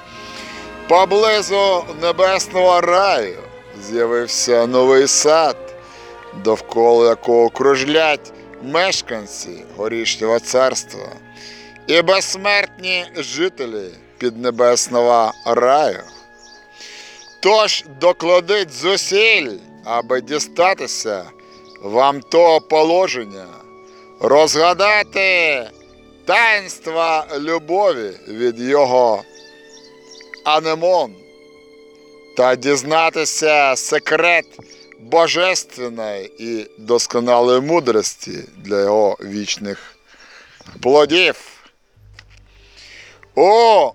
B: поблизу небесного раю з'явився новий сад, довкола якого кружлять мешканці горішнього царства і безсмертні жителі піднебесного раю. Тож докладіть зусиль, аби дістатися вам того положення, розгадати таїнства любові від його анемон та дізнатися секрет божественної і досконалої мудрості для його вічних плодів. О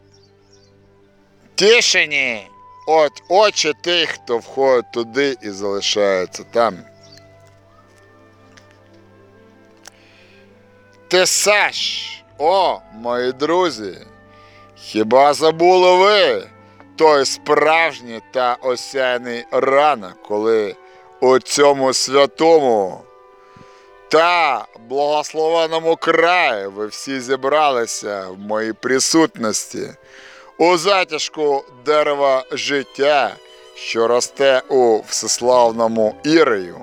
B: тішені от очі тих, хто входить туди і залишається там. Ти Саш, о, мої друзі, хіба забули ви той справжній та осяйний ранок, коли у цьому святому та благословеному краї ви всі зібралися в моїй присутності у затяжку дерева життя, що росте у всеславному Ірію.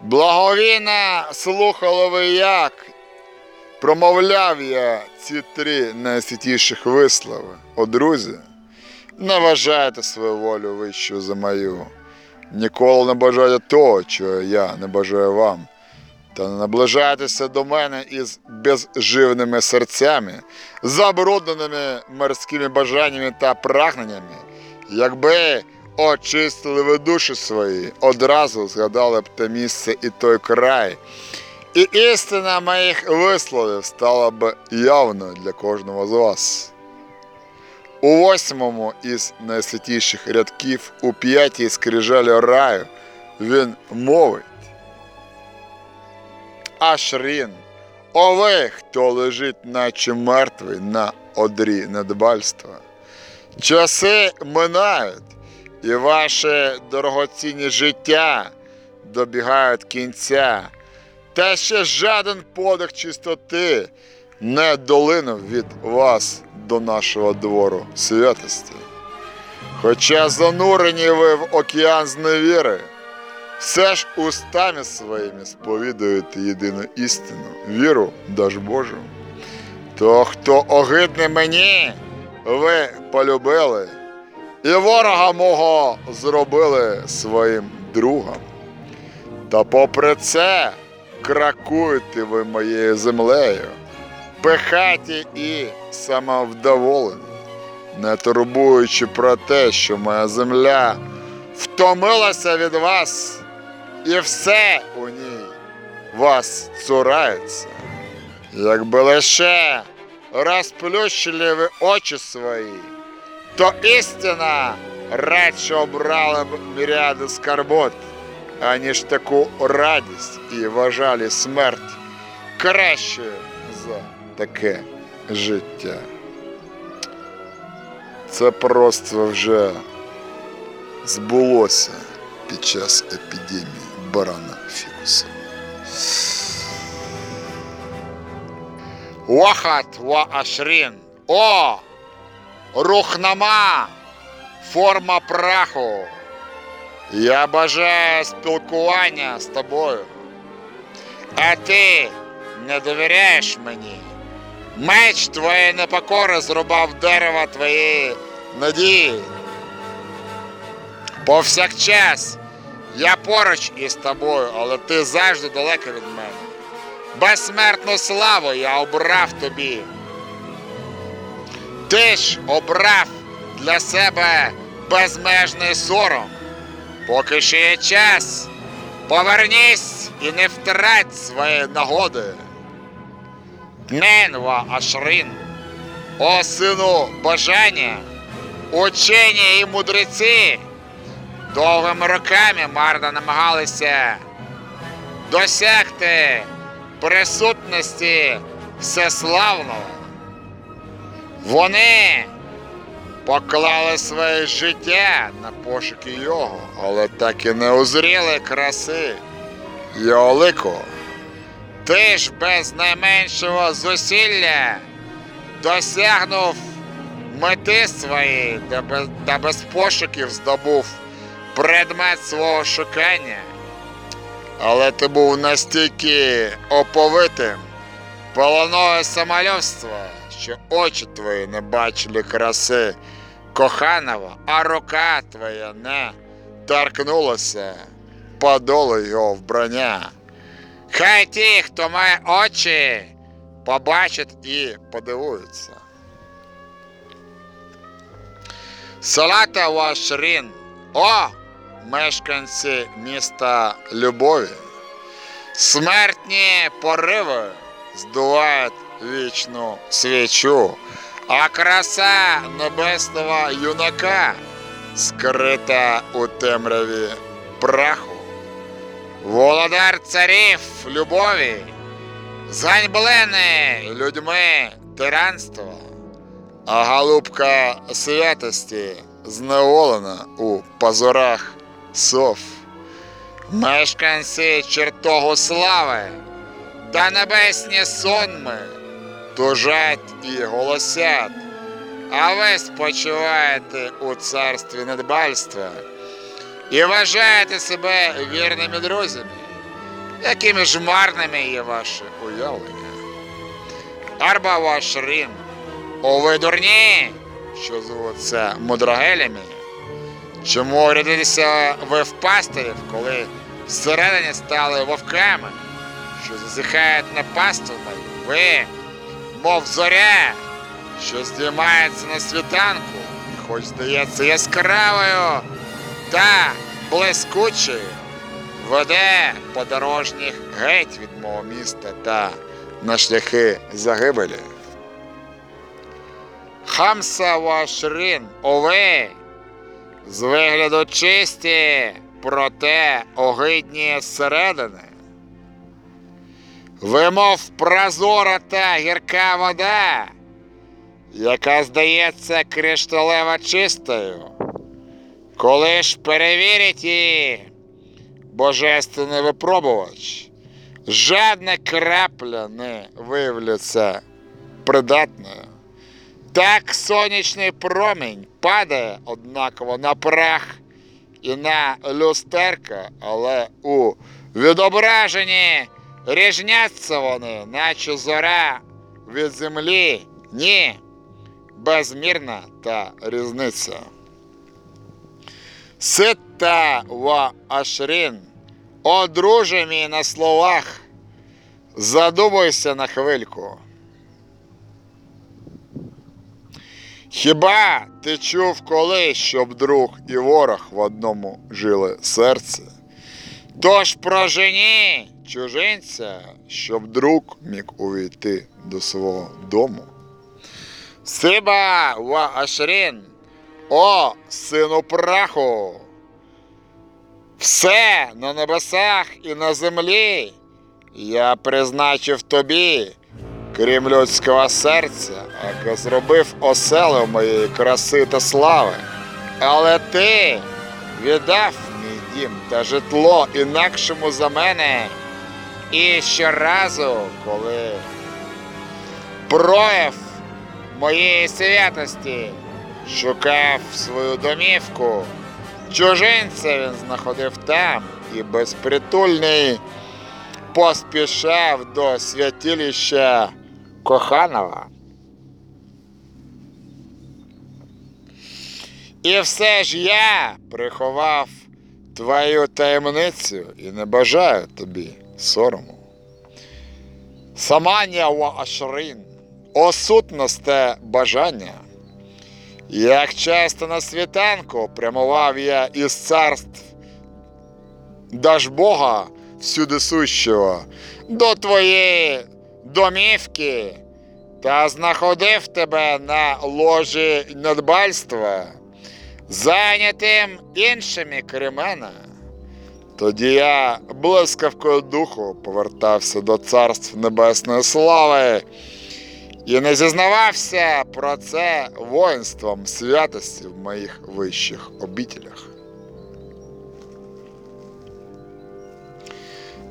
B: Благовійно слухали ви, як промовляв я ці три найсвятіших вислови. О, друзі, не вважайте свою волю вищу за мою. Ніколи не бажайте того, чого я не бажаю вам. Та наближайтеся до мене із безживними серцями, забрудненими морськими бажаннями та прагненнями. Якби очистили ви душі свої, одразу згадали б те місце і той край. І істина моїх висловів стала б явною для кожного з вас. У восьмому із найсвятіших рядків у п'ятій скрижалі раю він мовить. Ашрін, ви, хто лежить, наче мертвий на одрі недбальства. Часи минають, і ваше дорогоцінні життя добігають кінця, та ще жаден подих чистоти не долинув від вас до нашого двору святості. Хоча занурені ви в океан зневіри, все ж устами своїми сповідуєте єдину істину, віру даж Божу. То, хто огидний мені, ви полюбили, і ворога мого зробили своїм другом. Та попри це кракуєте ви моєю землею, пихаті і самовдоволені, не турбуючи про те, що моя земля втомилася від вас, і все у ній вас цурається. Якби лише розплющили ви очі свої, то істина радше обрала б міряди скарбот, аніж таку радість і вважали смерть кращою за таке життя. Це просто вже збулося під час епідемії Барана фікуса. Вахат ва ашрін. О! Рухнама! Форма праху. Я бажаю спілкування з тобою. А ти не довіряєш мені. Меч твоєї непокори зрубав дерево твоєї надії. Повсякчас я поруч із тобою, але ти завжди далеко від мене. Безсмертну славу я обрав тобі. Ти ж обрав для себе безмежний сором. Поки ще є час, повернись і не втрать своєї нагоди. Ненва Ашрин, о сину бажання, учені і мудреці, довгими роками марно намагалися досягти присутності всеславного. Вони поклали своє життя на пошуки його, але так і не узріли краси його лику. Ти ж без найменшого зусилля досягнув мети без, та без пошуків здобув предмет свого шукання. Але ти був настільки оповитим полоною самолюбства, що очі твої не бачили краси коханого, а рука твоя не торкнулася подолу його вбрання. Хай ті, хто має очі, побачать і подивуються. Салата Вашрін. О, мешканці міста Любові. Смертні пориви здувають вічну свічу, а краса небесного юнака скрита у темряві праху. Володар царів любові, зганьблений людьми тиранства, а голубка святості зневолена у позорах сов. Мешканці чертогу слави та небесні сонми тужать і голосять, а ви спочиваєте у царстві недбальства і вважаєте себе вірними друзями, якими ж марними є ваші уявлення. Арба ваш рин, о ви дурні, що звуться мудрогелями. Чому рядилися ви в пастирів, коли всередині стали вовками, що зазіхають на пасту мою? Ви, мов зоря, що здіймається на світанку, хоч здається яскравою та блискучою, веде подорожніх геть від мого міста та на шляхи загибелі. Хамса Вашрин, ови, з вигляду чисті, проте огидні зсередини. Ви, мов прозора та гірка вода, яка здається кришталево чистою. Коли ж перевірить її божественний випробувач, жодна крапля не виявляться придатною. Так сонячний промінь падає однаково на прах і на люстерка, але у відображенні ріжняться вони, наче зора від землі. Ні, безмірна та різниця. Сита ва Ашрін, о друже мій на словах, задумайся на хвильку. Хіба ти чув колись, щоб друг і ворог в одному жили серце? Тож прожені чужинця, щоб друг міг увійти до свого дому. Сиба ва Ашрін, о сину праху. Все на небесах і на землі я призначив тобі, крім людського серця, яке зробив оселу моєї краси та слави. Але ти віддав мій дім та житло інакшому за мене. І щоразу, коли прояв моєї святості шукав свою домівку, чужинця він знаходив там і безпритульний поспішав до святилища коханого. І все ж я приховав твою таємницю і не бажаю тобі сорому. Самання ва ашрин, о сутносте бажання. Як часто на світанку прямував я із царств Дажбога всюди сущого до твоєї домівки та знаходив тебе на ложі надбальства, зайнятим іншими крім мене. Тоді я блискавкою духу повертався до царств небесної слави і не зізнавався про це воїнством святості в моїх вищих обітелях.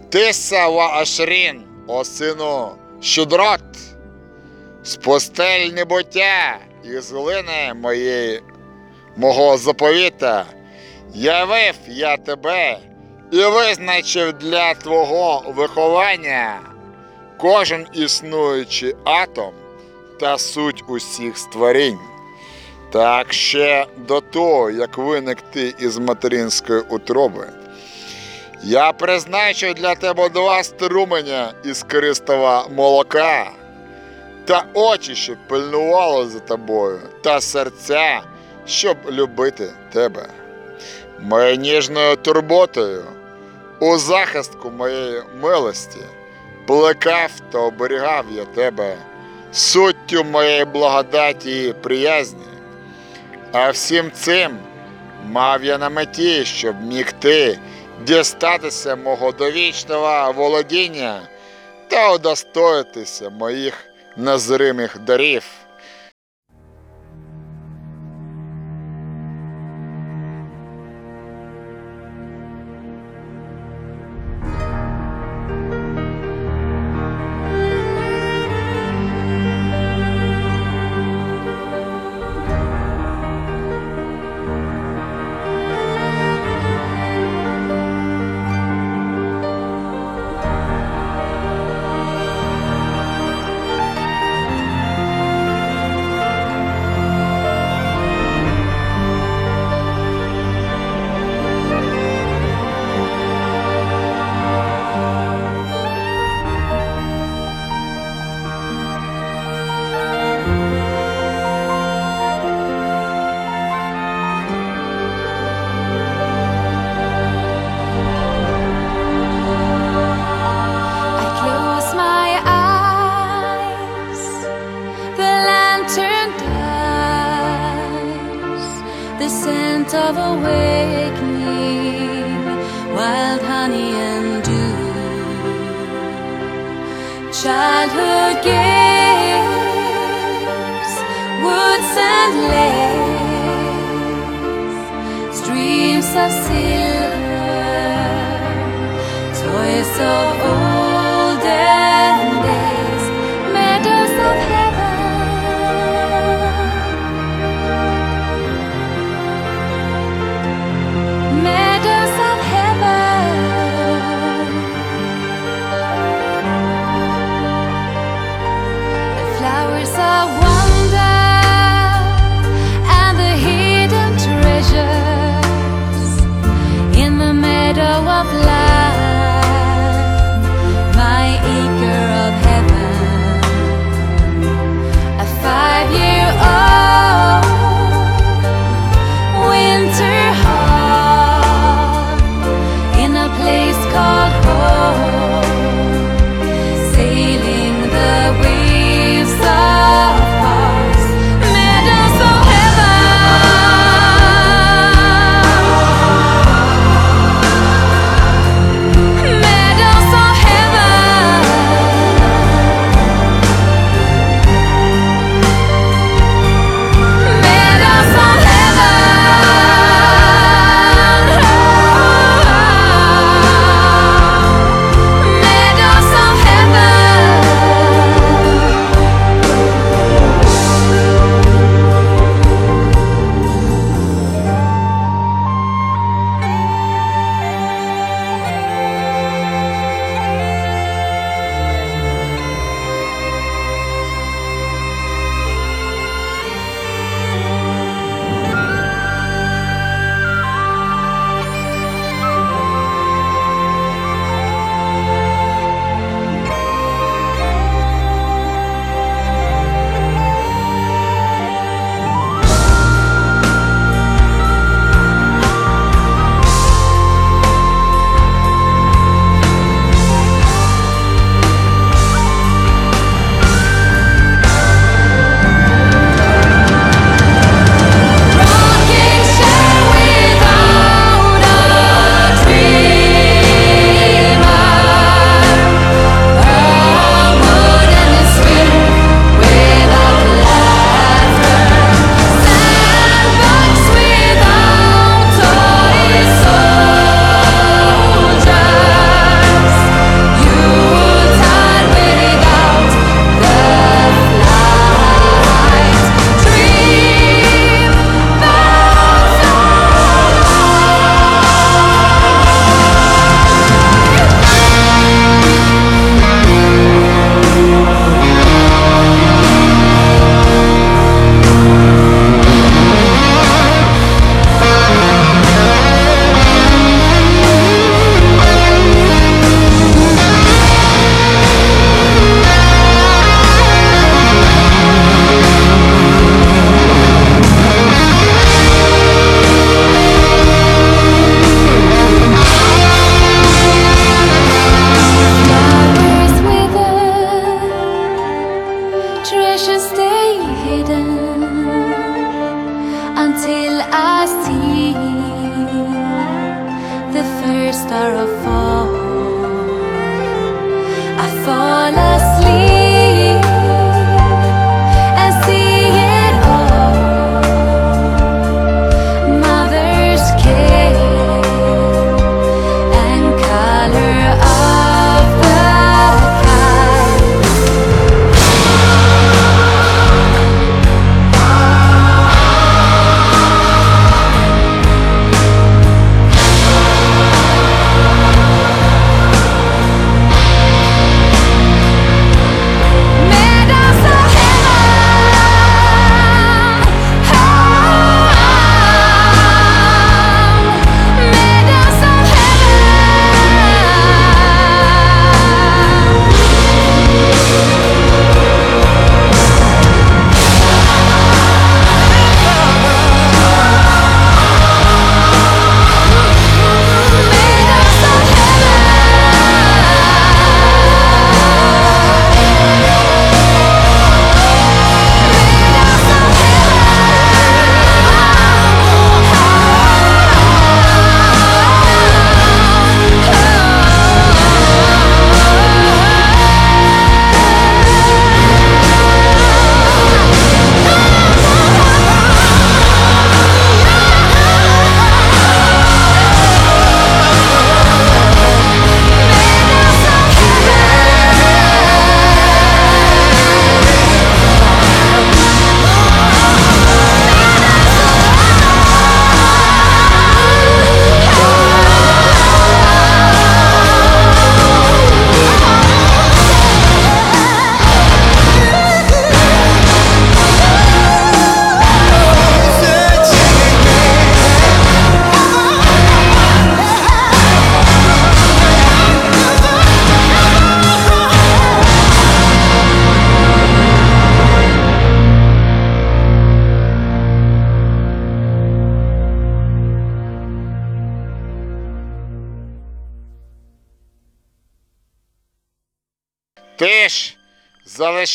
B: Тиса ва Ашрін, о сину Щудрот, з постель небуття і з глини моєї, мого заповіта, явив я тебе і визначив для твого виховання кожен існуючий атом та суть усіх створінь. Так ще до того, як виник ти із материнської утроби. Я призначив для тебе два струменя із кристого молока, та очі, щоб пильнували за тобою, та серця, щоб любити тебе. Моєю ніжною турботою, у захистку моєї милості, плекав та оберігав я тебе суттю моєї благодаті і приязні. А всім цим мав я на меті, щоб міг ти дістатися мого довічного володіння та удостоїтися моїх незримих дарів.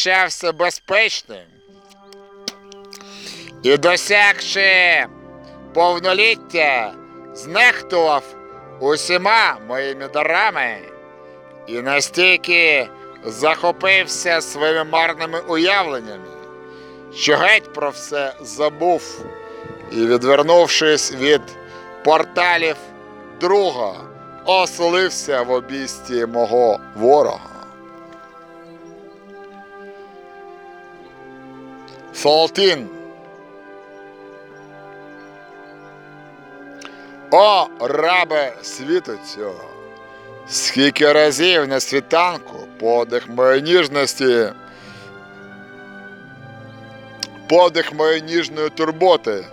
B: Залишався безпечним. І досягши повноліття, знехтував усіма моїми дарами і настільки захопився своїми марними уявленнями, що геть про все забув і, відвернувшись від порталів друга, оселився в обісті мого ворога. Солтин. О, рабе світу цього! Скільки разів на світанку подих моєї ніжності, подих моєї ніжної турботи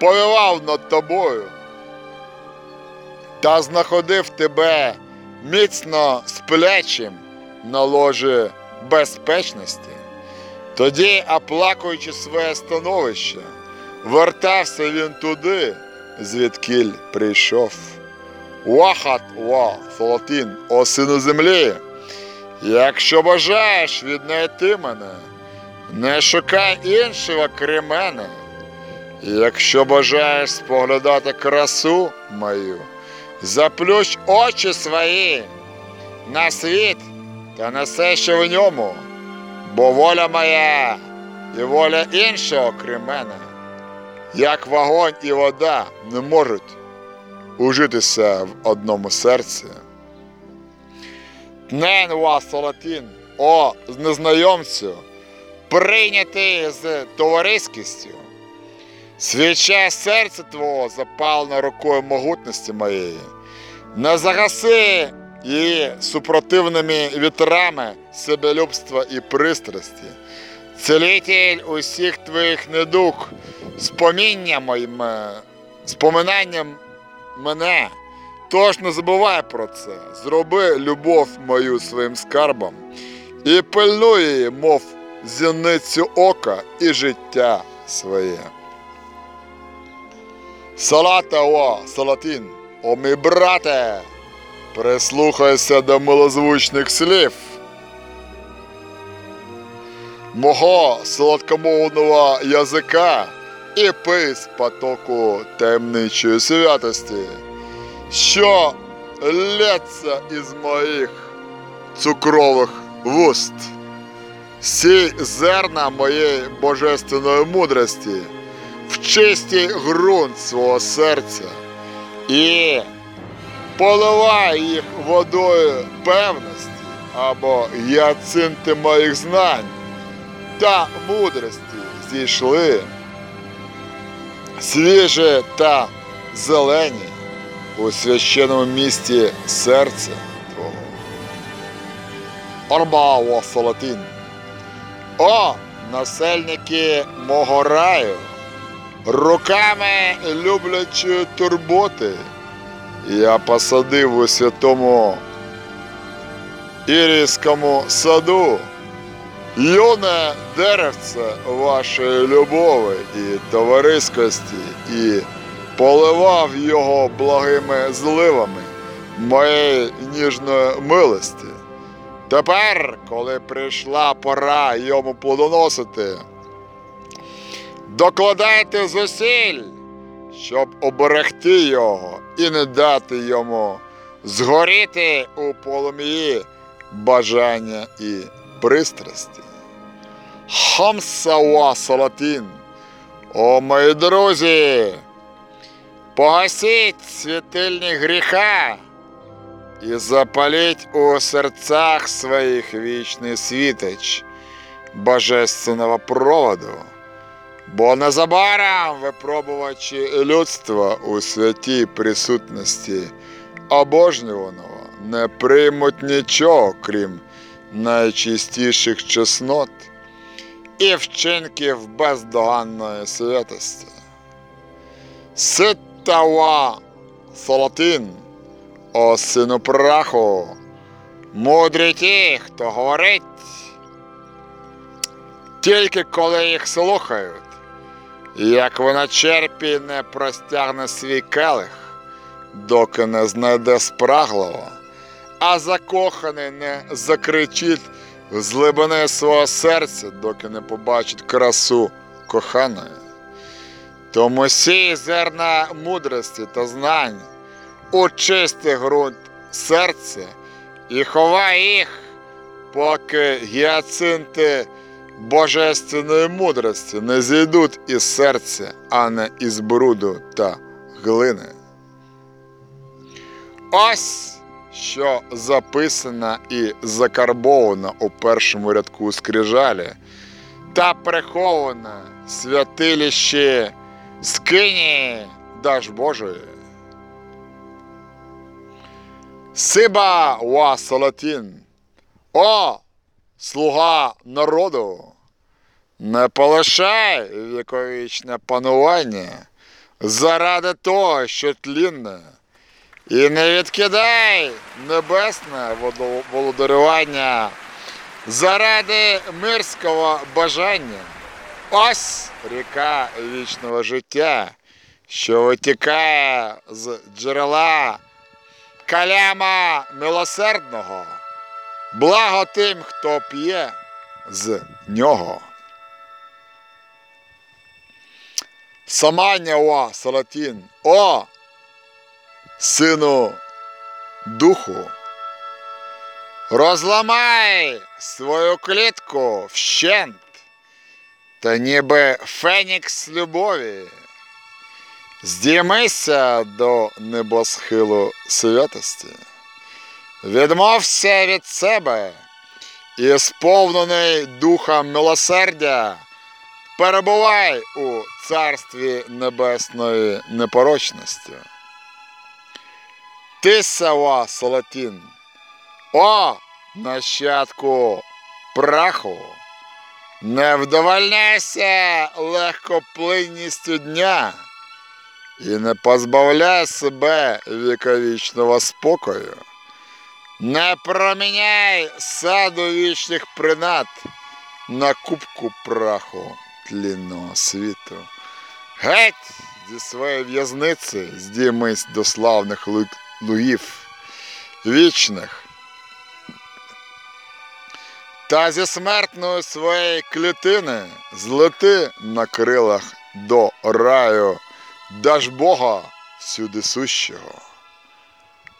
B: повивав над тобою та знаходив тебе міцно сплячим на ложі безпечності. Тоді, оплакуючи своє становище, вертався він туди, звідкіль прийшов. Вахат ва Фалатин, о сину землі, якщо бажаєш віднайти мене, не шукай іншого крім мене. Якщо бажаєш споглядати красу мою, заплющ очі свої на світ та на все, що в ньому бо воля моя і воля іншого, крім мене, як вогонь і вода не можуть ужитися в одному серці. Тнен вас, Солотін, о незнайомцю, прийнятий з товариськістю. Свіча серця твого запалена рукою могутності моєї, не загаси її супротивними вітрами себелюбства і пристрасті. Целитель усіх твоїх недуг, споміння моїм, споминанням мене. Тож не забувай про це. Зроби любов мою своїм скарбом і пильнуй її, мов зіницю ока і життя своє. Салата о, Салатин, о мій брате, прислухайся до милозвучних слів. Мого солодкомовного язика і пий потоку таємничої святості, що лється із моїх цукрових вуст. Сій зерна моєї божественної мудрості в чистий ґрунт свого серця і поливай їх водою певності або гіацинти моїх знань та мудрості зійшли свіжі та зелені у священному місті серця Твого. Орбаво Солотин. О, насельники мого раю, руками люблячої турботи, я посадив у святому Ірійському саду юне деревце вашої любові і товариськості, і поливав його благими зливами моєї ніжної милості. Тепер, коли прийшла пора йому плодоносити, докладайте зусиль, щоб оберегти його і не дати йому згоріти у полум'ї бажання і пристрасті. Хамсава Салатин, о мої друзі, погасіть світильні гріха і запаліть у серцях своїх вічний світоч божественного проводу, бо незабаром випробувачі людства у святій присутності обожнюваного не приймуть нічого, крім найчистіших чеснот і вчинків бездоганної святості. Ситтава Солотин, о сину праху, мудрі ті, хто говорить, тільки коли їх слухають, як вона черпі не простягне свій келих, доки не знайде спраглого, а закоханий не закричить з глибини свого серця, доки не побачить красу коханої. Тому сій зерна мудрості та знань у чистий ґрунт серця і ховай їх, поки гіацинти божественної мудрості не зійдуть із серця, а не із бруду та глини. Ось що записано і закарбовано у першому рядку скрижалі та приховано святилищі скині Даж Божої. Сиба ва Салатін, о, слуга народу, не полишай віковічне панування заради того, що тлінне, і не відкидай небесне володарювання заради мирського бажання. Ось ріка вічного життя, що витікає з джерела каляма милосердного. Благо тим, хто п'є з нього. Саманява Салатін, о, сину духу, розламай свою клітку вщент, та ніби фенікс любові. Здіймися до небосхилу святості, відмовся від себе і сповнений духом милосердя, перебувай у царстві небесної непорочності. Ти сава Салатін, о нащадку праху, не вдовольняйся легкоплинністю дня і не позбавляй себе віковічного спокою. Не проміняй саду вічних принад на кубку праху тлінного світу. Геть зі своєї в'язниці здіймись до славних лу- лугів вічних. Та зі смертної своєї клітини злети на крилах до раю даж Бога всюди сущого.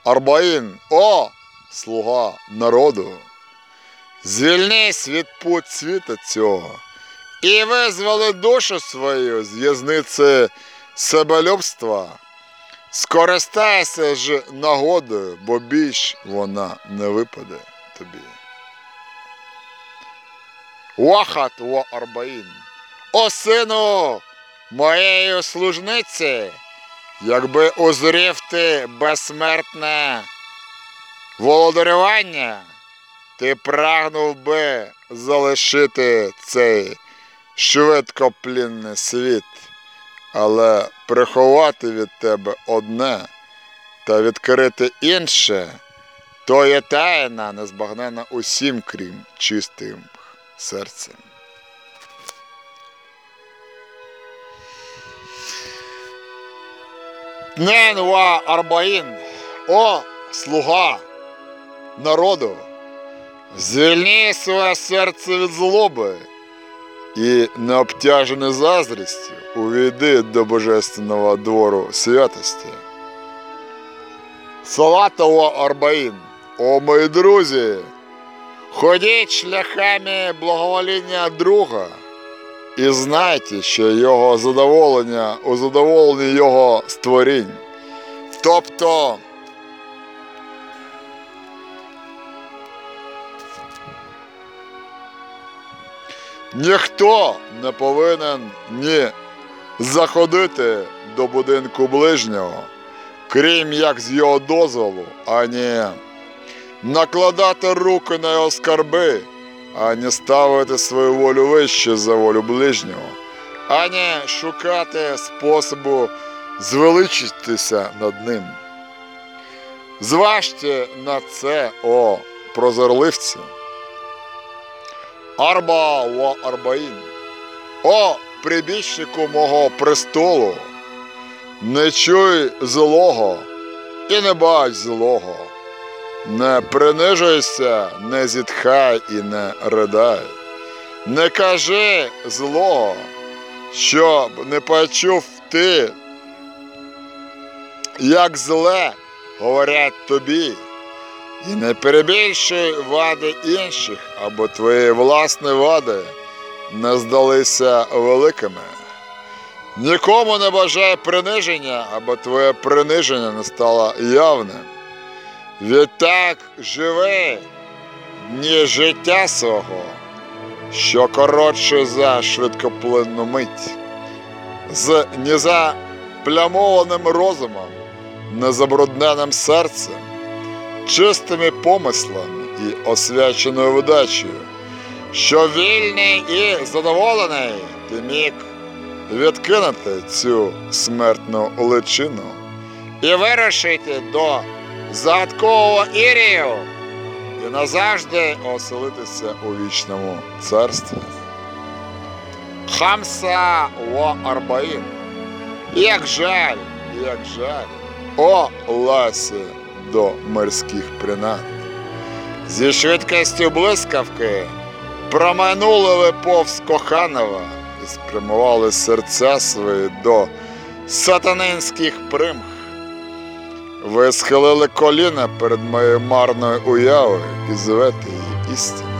B: Арбаїн, о, слуга народу, звільнись від пут світа цього і визволи душу свою з в'язниці себелюбства. Скористайся ж нагодою, бо більш вона не випаде тобі. Вахат во Арбаїн. О сину моєї служниці, якби узрів ти безсмертне володарювання, ти прагнув би залишити цей швидкоплінний світ, але приховати від тебе одне та відкрити інше, то є тайна незбагнена усім, крім чистим серцем. Нен ва Арбаїн, о слуга народу, звільни своє серце від злоби і не обтяжене заздрістю, увійди до божественного двору святості. Салатова Арбаїн, о мої друзі, ходіть шляхами благовоління друга і знайте, що його задоволення у задоволенні його створінь. Тобто ніхто не повинен ні заходити до будинку ближнього, крім як з його дозволу, ані накладати руки на його скарби, ані ставити свою волю вище за волю ближнього, ані шукати способу звеличитися над ним. Зважте на це, о прозорливці. Арба ва Арбаїн. О, прибіжчику мого престолу, не чуй злого і не бач злого, не принижуйся, не зітхай і не ридай, не кажи злого, щоб не почув ти, як зле говорять тобі. І не перебільшуй вади інших, або твої власні вади не здалися великими. Нікому не бажай приниження, або твоє приниження не стало явним. Відтак живи дні життя свого, що коротше за швидкоплинну мить, з незаплямованим розумом, незабрудненим серцем чистими помислами і освяченою видачею, що вільний і задоволений ти міг відкинути цю смертну личину і вирушити до загадкового Ірію і назавжди оселитися у вічному царстві. Хамса о Арбаїн. Як жаль, як жаль, о Ласі до морських принад. Зі швидкістю блискавки промайнули ви повз Коханова і спрямували серця свої до сатанинських примх. Ви схилили коліна перед моєю марною уявою і звете її істину.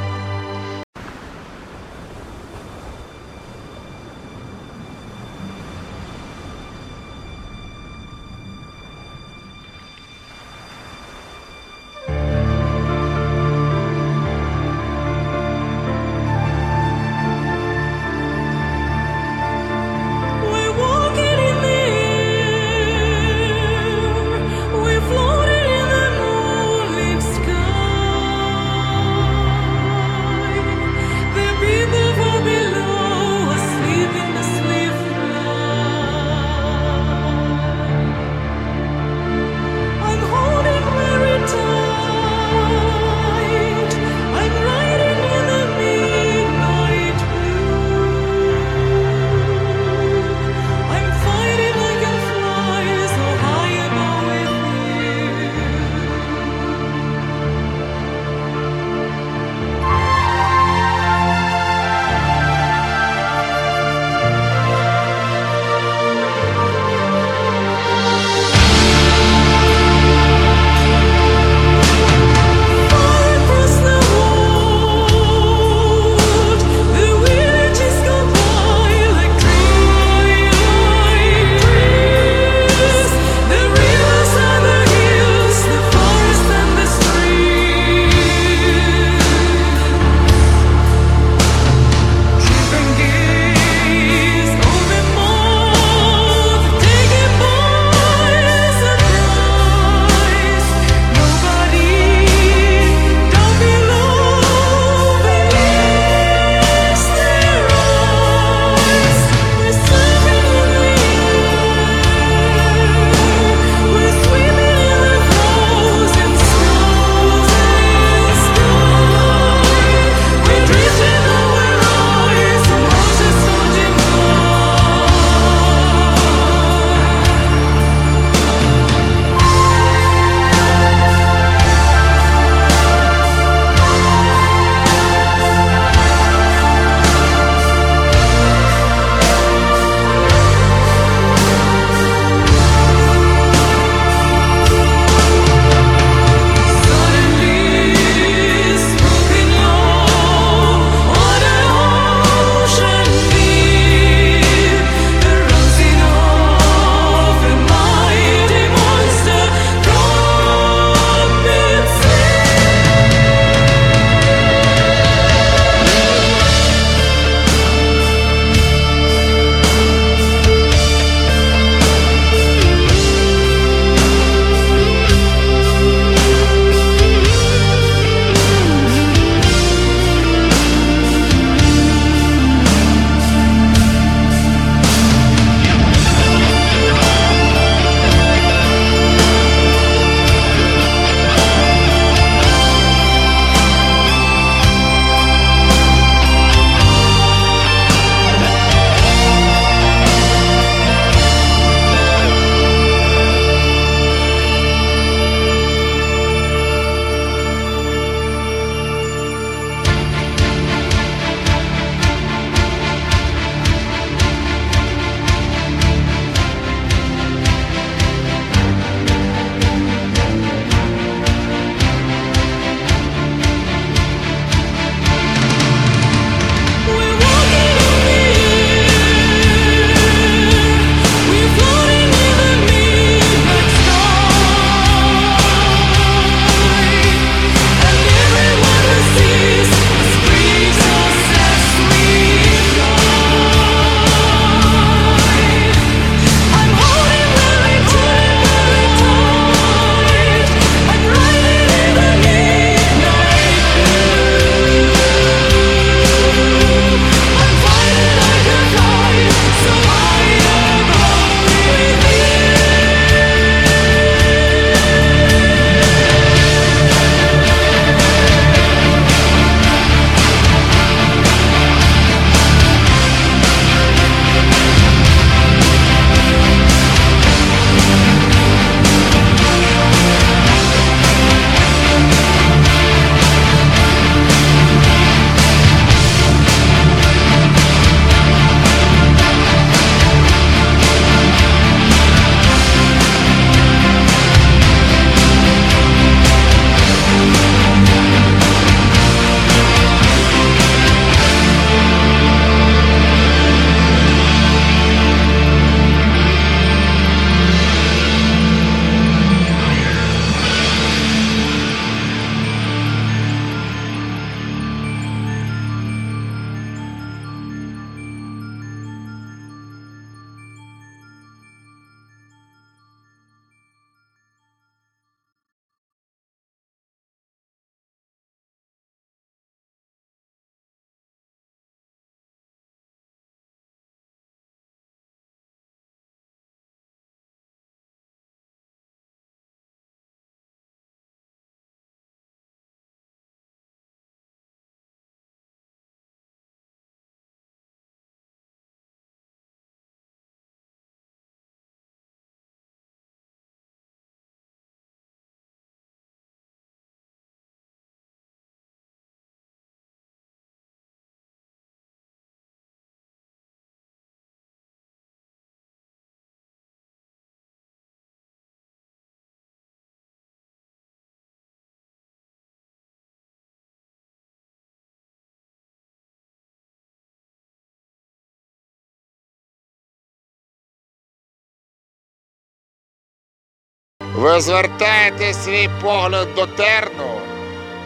B: Ви звертаєте свій погляд до терну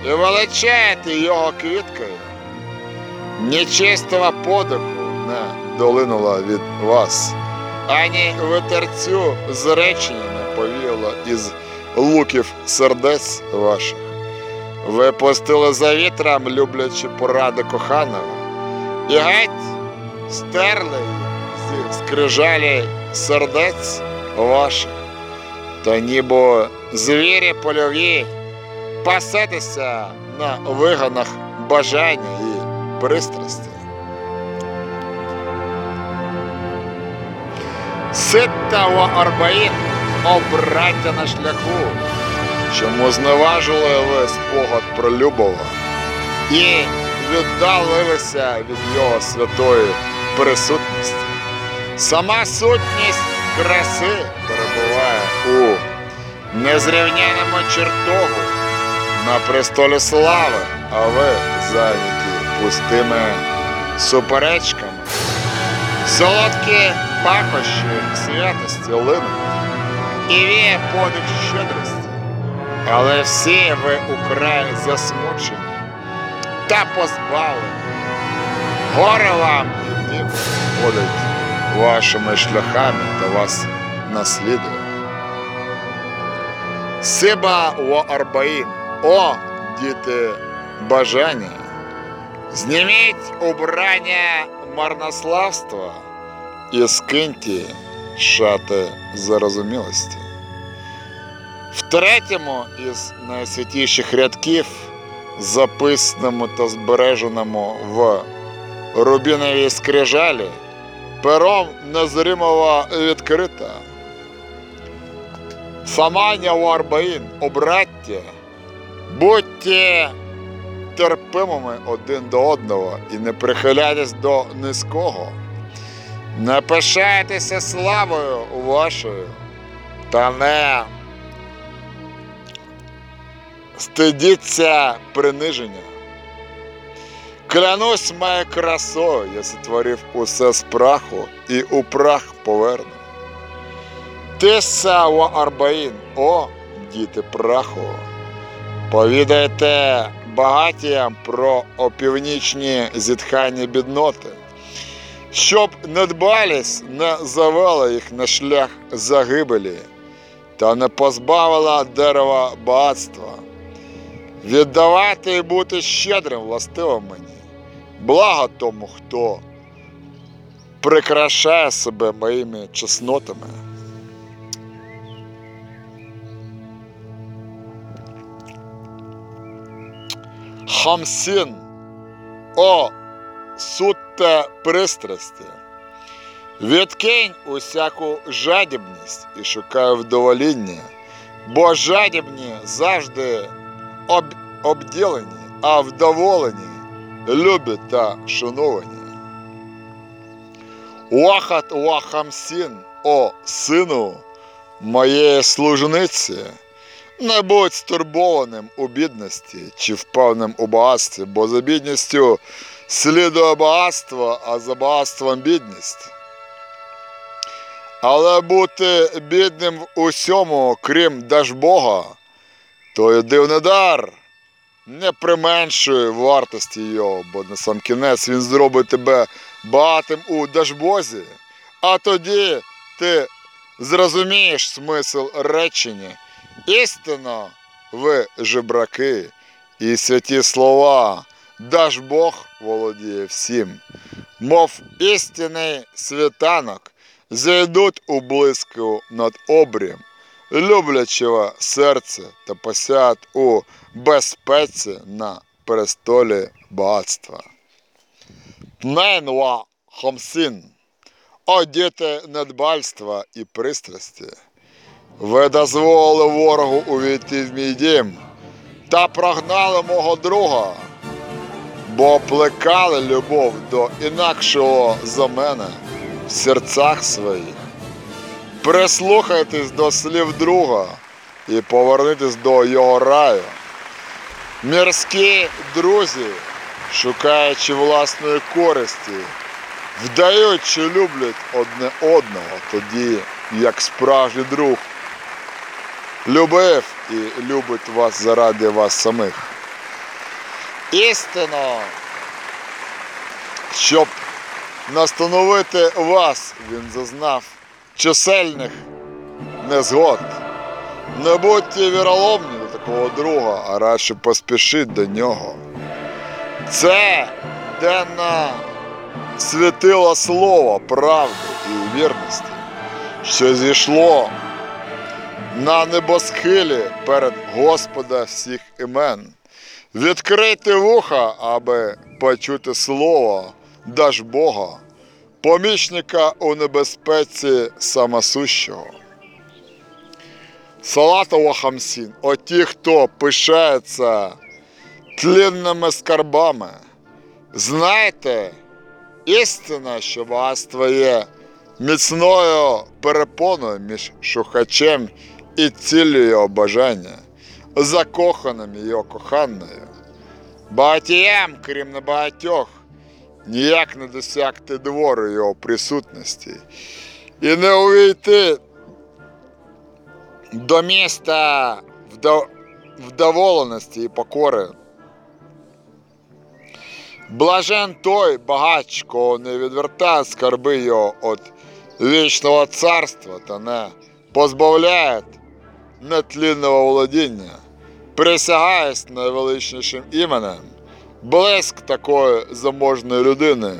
B: і величаєте його квіткою. Нечистого подиху не долинуло від вас, ані витерцю зречення не повіяло із луків сердець ваших. Ви пустили за вітром, люблячи поради коханого, і геть стерли зі скрижалі сердець ваших, та ніби звірі польові пасетеся на виганах бажання і пристрасті. Ситта во Арбаїн, о на шляху, чому зневажили ви спогад про Любова і віддалилися від його святої присутності. Сама сутність краси у незрівняному чертогу на престолі слави, а ви зайняті пустими суперечками. Солодкі пахощі святості линуть і віє подих щедрості, але всі ви украй засмучені та позбавлені. Горе вам і дим ходить вашими шляхами та вас наслідує. Сиба Арбаїн, о, діти бажання, зніміть убрання марнославства і скиньте шати зарозумілості. В третьому із найсвятіших рядків, записаному та збереженому в рубіновій скрижалі, пером незримого відкрита. Самання Варбаїн, обраття, будьте терпимими один до одного і не прихиляйтесь до низького. Не пишайтеся славою вашою, та не стидіться приниження. Клянусь моєю красою, я сотворив усе з праху і у прах поверну. Ти саво Арбаїн, о, діти праху, повідайте багатіям про опівнічні зітхання бідноти, щоб недбалість не завела їх на шлях загибелі та не позбавила дерева багатства. Віддавати і бути щедрим властиво мені. Благо тому, хто прикрашає себе моїми чеснотами. Хамсін, о, сутте пристрасті. Відкинь усяку жадібність і шукай вдовоління, бо жадібні завжди об, обділені, а вдоволені, любі та шановані. Вахат вахамсін, о сину моєї служниці, не будь стурбованим у бідності чи впевненим у багатстві, бо за бідністю слідує багатство, а за багатством бідність. Але бути бідним в усьому, крім Дажбога, то є дивний дар. Не применшуй вартості його, бо на сам кінець він зробить тебе багатим у Дажбозі, а тоді ти зрозумієш смисл речення. Істинно ви жебраки і святі слова, Дажбог володіє всім, мов істинний світанок, зайдуть у блиску над обрієм, люблячого серце та посядь у безпеці на престолі багатства. Пненва Хомсин, о діти недбальства і пристрасті, ви дозволили ворогу увійти в мій дім та прогнали мого друга, бо плекали любов до інакшого за мене в серцях своїх. Прислухайтесь до слів друга і повернитесь до його раю. Мірські друзі, шукаючи власної користі, вдають, що люблять одне одного, тоді, як справжній друг, любив і любить вас заради вас самих. Істинно, щоб настановити вас, він зазнав чисельних незгод. Не будьте віроломні до такого друга, а радше поспішіть до нього. Це денна світило слово правди і вірності, що зійшло на небосхилі перед Господа всіх імен. Відкрити вуха, аби почути слово даж Бога, помічника у небезпеці самосущого. Салатова хамсін, оті, хто пишається тлінними скарбами. Знайте, істина, що багатство є міцною перепоною між шухачем і ціллю його бажання, закоханим його коханою. Багатіям, крім небагатьох, ніяк не досягти двору його присутності і не увійти до міста вдоволеності і покори. Блажен той багач, кого не відвертає скарби його від вічного царства та не позбавляє нетлінного володіння, присягаюсь найвеличнішим іменем, блиск такої заможної людини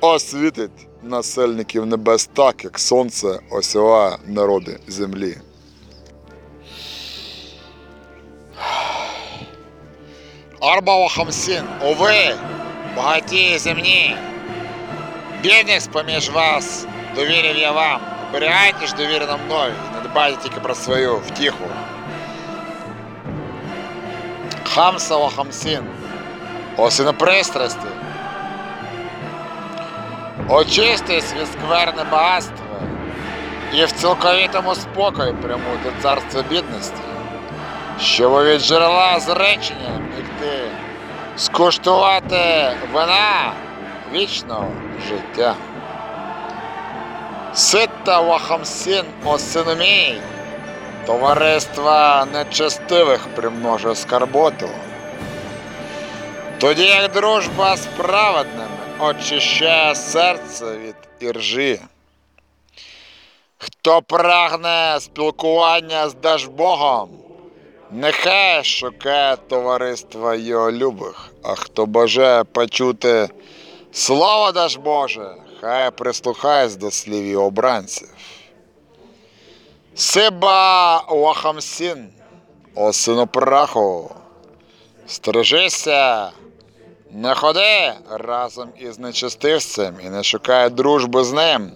B: освітить насельників небес так, як сонце осіває народи землі. Арбава Хамсін, уви, багаті земні, бідних поміж вас, довірив я вам, ж довірено мною і не дбайте тільки про свою втіху. Хамсова Хамсін, осіне пристрасті, очистись від скверне багатство і в цілковитому спокої прямуй до царства бідності щоб від джерела зречення мігти скуштувати вина вічного життя. Ситта вахамсін осиномій, товариства нечестивих примножує скарботу. Тоді як дружба з праведними очищає серце від іржі. Хто прагне спілкування з Дажбогом, Нехай шукає товариства його любих, а хто бажає почути слово даж Боже, хай прислухається до слів його обранців. Сиба Вахамсін, о сину праху, стережися, не ходи разом із нечистивцем і не шукай дружби з ним,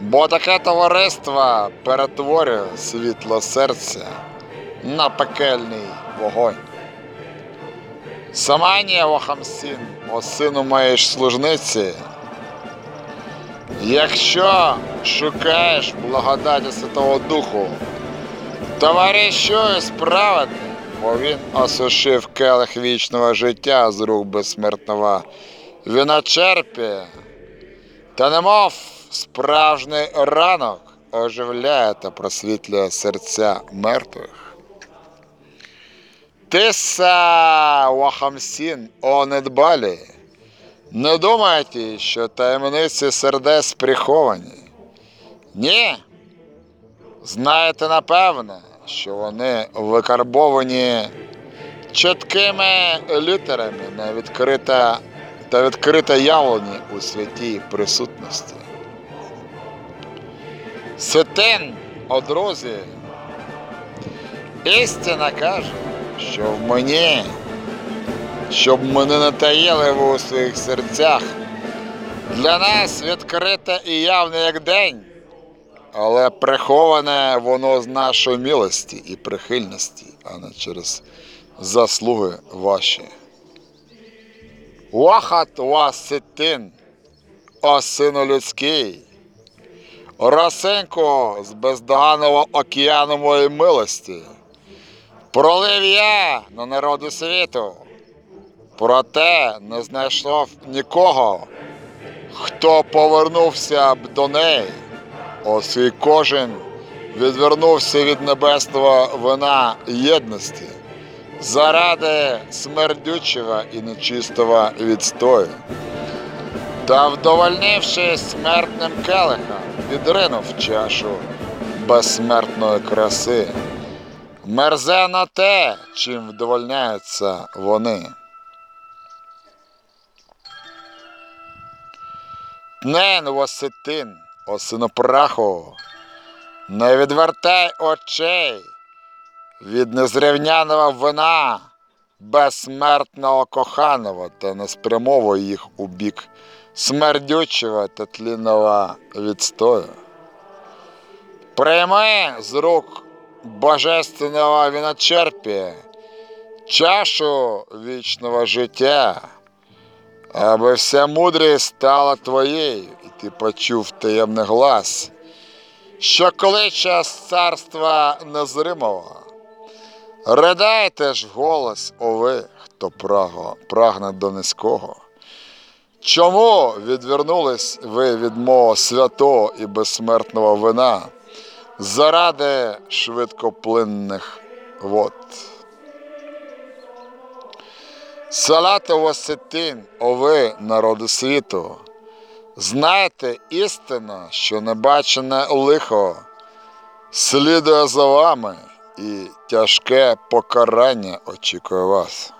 B: бо таке товариство перетворює світло серця на пекельний вогонь. Саманія Вахамсін, о сину моєї служниці, якщо шукаєш благодаті Святого Духу, товаришуй справедним, бо він осушив келих вічного життя з рук безсмертного виночерпія, та немов справжній ранок оживляє та просвітлює серця мертвих. Тиса Вахамсін, о недбалі. Не думайте, що таємниці сердець приховані. Ні. Знаєте напевне, що вони викарбовані чіткими літерами на відкрита та відкрите явлені у святій присутності. Ситин, о друзі, істина каже, що в мені, щоб мене не таїли ви у своїх серцях. Для нас відкрите і явне як день, але приховане воно з нашої милості і прихильності, а не через заслуги ваші. Вахат вас ситин, о сину людський, росинку з бездоганного океану моєї милості. Пролив я на народи світу, проте не знайшов нікого, хто повернувся б до неї. І кожен відвернувся від небесного вина єдності заради смердючого і нечистого відстою. Та, вдовольнившись смертним келихом, відринув чашу безсмертної краси. Мерзе на те, чим вдовольняються вони. Тнен воситин, осинопраху, не відвертай очей від незрівняного вина безсмертного коханого та не спрямовуй їх у бік смердючого та тлінного відстою. Прийми з рук божественного віночерпія чашу вічного життя, аби вся мудрість стала твоєю, і ти почув таємний глас, що кличе з царства незримого. Ридайте ж голос, о ви, хто праго, прагне до низького. Чому відвернулись ви від мого святого і безсмертного вина заради швидкоплинних вод? Салатово Васитин, о ви, народи світу, знайте істина, що небачене лихо слідує за вами, і тяжке покарання очікує вас.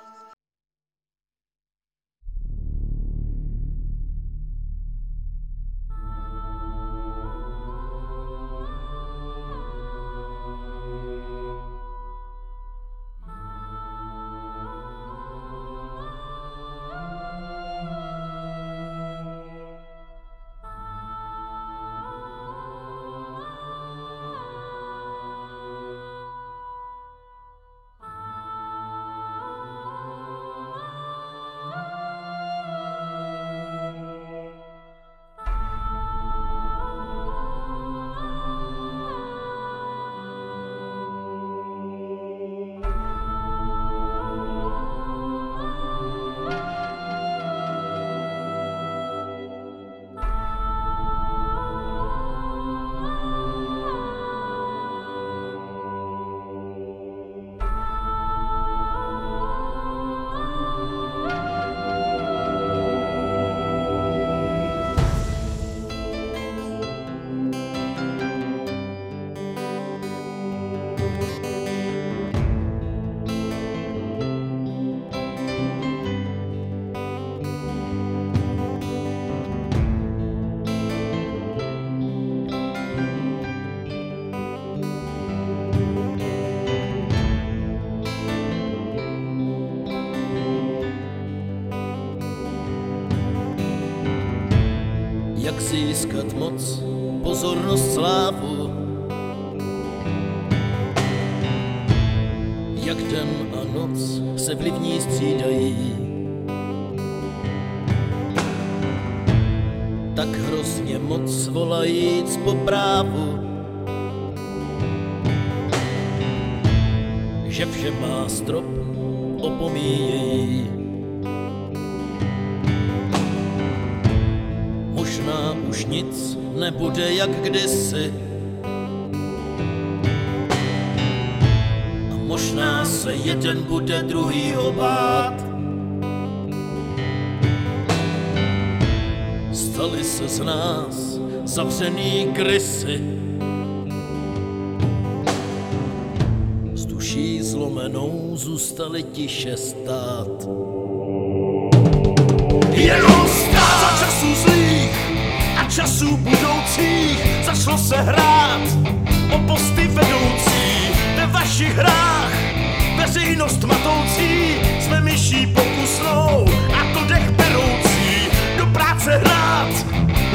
D: Veřejnost matoucí jsme myší pokusnou a to dech beroucí do práce hrát.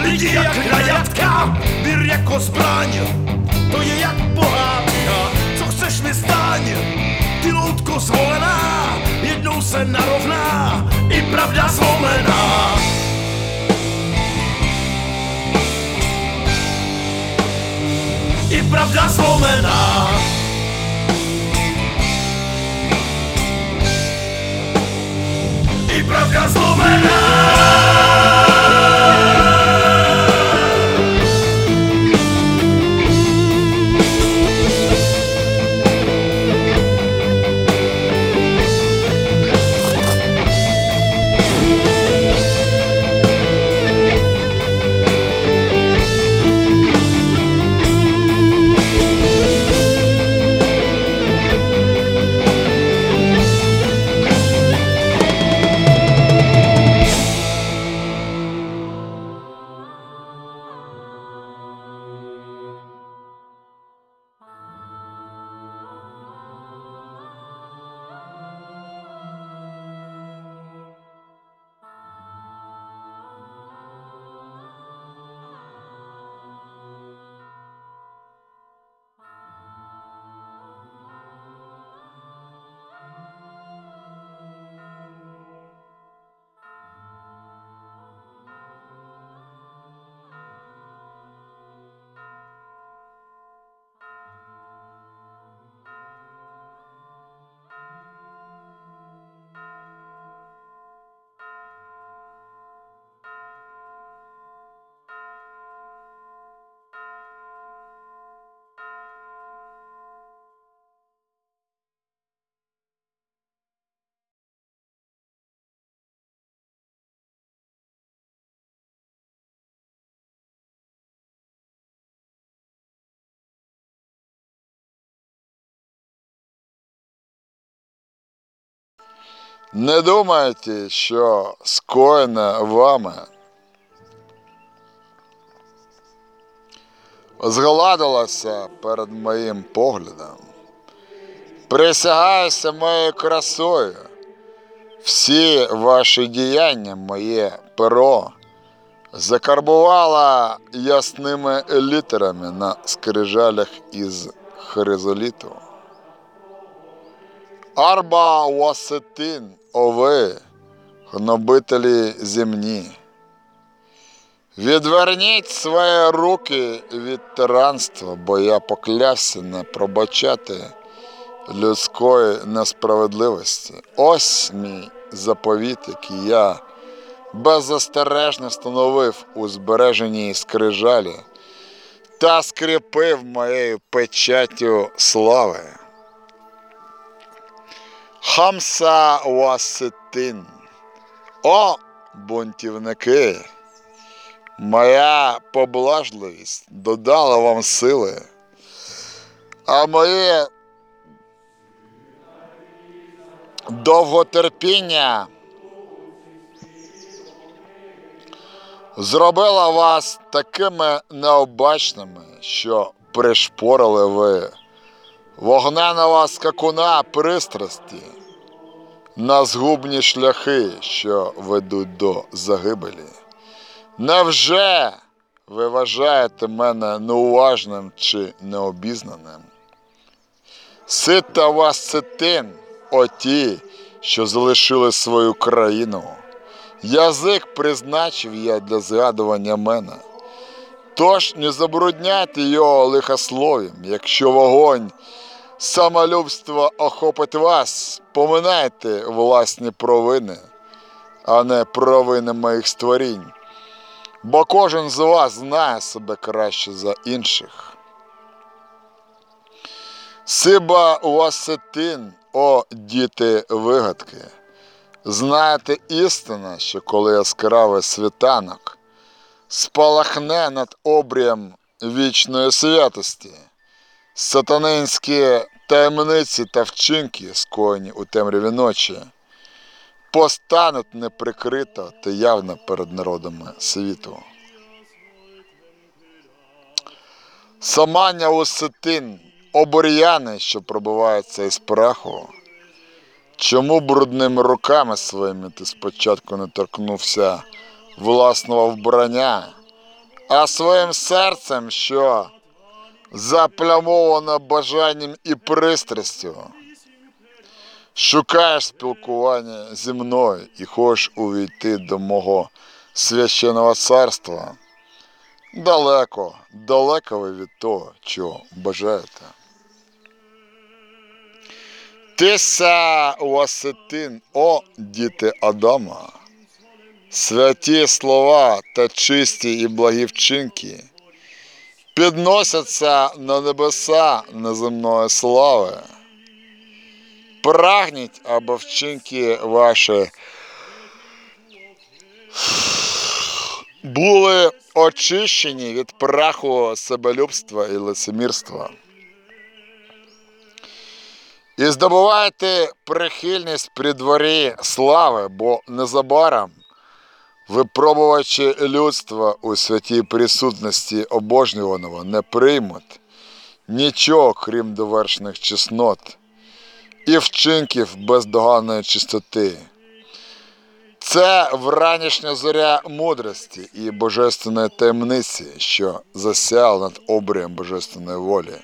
D: Lidi jak na jatka, vír jako zbraň, to je jak pohádka, co chceš mi stáň. Ty loutko zvolená, jednou se narovná, i pravda zlomená. I pravda zlomená. Wyprawka z
B: Не думайте, що скоєне вами згладилося перед моїм поглядом. Присягаюся моєю красою. Всі ваші діяння, моє перо, закарбувала ясними літерами на скрижалях із хризоліту. Арба васетин, ови, гнобителі земні. Відверніть свої руки від тиранства, бо я поклявся не пробачати людської несправедливості. Ось мій заповіт, який я беззастережно встановив у збереженій скрижалі та скріпив моєю печаттю слави. Хамса Васитин. О, бунтівники! Моя поблажливість додала вам сили, а моє довготерпіння зробило вас такими необачними, що пришпорили ви вогненого скакуна пристрасті на згубні шляхи, що ведуть до загибелі. Невже ви вважаєте мене неуважним чи необізнаним? Сита вас ситин, оті, що залишили свою країну. Язик призначив я для згадування мене. Тож не забрудняйте його лихослов'ям, якщо вогонь самолюбства охопить вас, поминайте власні провини, а не провини моїх створінь. Бо кожен з вас знає себе краще за інших. Сиба Васетин, о діти вигадки, знаєте істину, що коли яскравий світанок спалахне над обрієм вічної святості, сатанинські таємниці та вчинки, скоєні у темряві ночі, постануть неприкрито та явно перед народами світу. Самання усетин, обур'яни, що пробиваються із праху. Чому брудними руками своїми ти спочатку не торкнувся власного вбрання, а своїм серцем, що заплямовано бажанням і пристрастю? Шукаєш спілкування зі мною і хочеш увійти до мого священного царства. Далеко, далеко ви від того, чого бажаєте. Тиса Васитин, о діти Адама, святі слова та чисті і благі вчинки підносяться на небеса неземної слави. Прагніть, аби вчинки ваші були очищені від праху себелюбства і лицемірства. І здобувайте прихильність при дворі слави, бо незабаром випробувачі людства у святій присутності обожнюваного не приймуть нічого, крім довершених чеснот і вчинків бездоганної чистоти. Це вранішня зоря мудрості і божественної таємниці, що засяяла над обрієм божественної волі.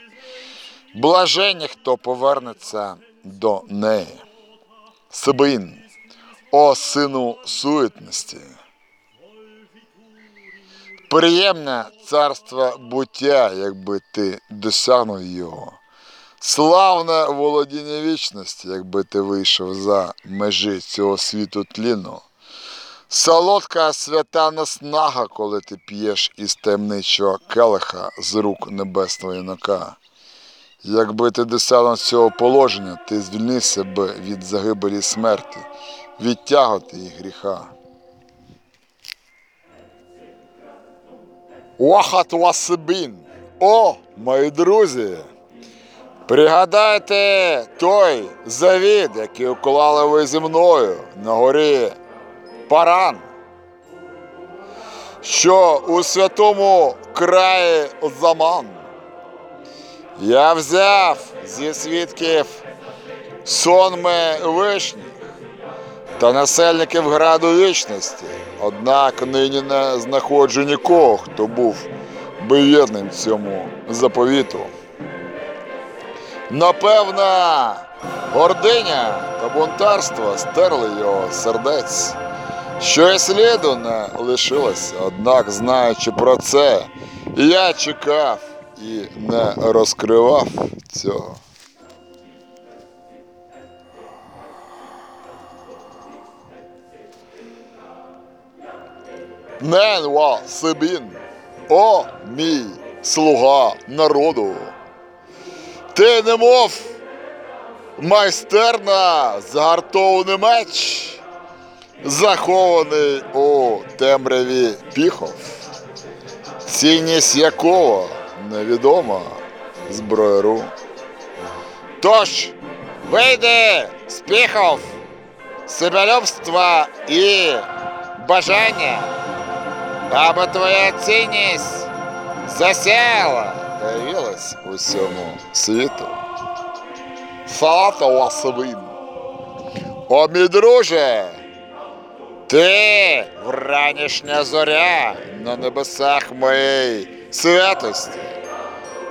B: Блаженні, хто повернеться до неї. Сибин, о сину суетності. Приємне царство буття, якби ти досягнув його. Славне володіння вічності, якби ти вийшов за межі цього світу тліну. Солодка свята наснага, коли ти п'єш із таємничого келиха з рук небесного юнака. Якби ти досягнув цього положення, ти звільнився би від загибелі смерті, від тяготи і гріха. Вахат Васибін! О, мої друзі! Пригадайте той завіт, який уклали ви зі мною на горі Паран, що у святому краї Заман я взяв зі свідків сонми вишніх та насельників граду вічності, однак нині не знаходжу нікого, хто був би вірним цьому заповіту. Напевно, гординя та бунтарство стерли його сердець, що й сліду не лишилося, однак, знаючи про це, я чекав і не розкривав цього. Ненва Сибін, о мій слуга народу. Ти немов майстерна загартований меч, захований у темряві піхов, цінність якого невідома зброяру. Тож, вийди з піхов, себелюбства і бажання, аби твоя цінність засяяла та явилась усьому світу. Фата Василин. О, мій друже, ти вранішня зоря на небесах моєї святості.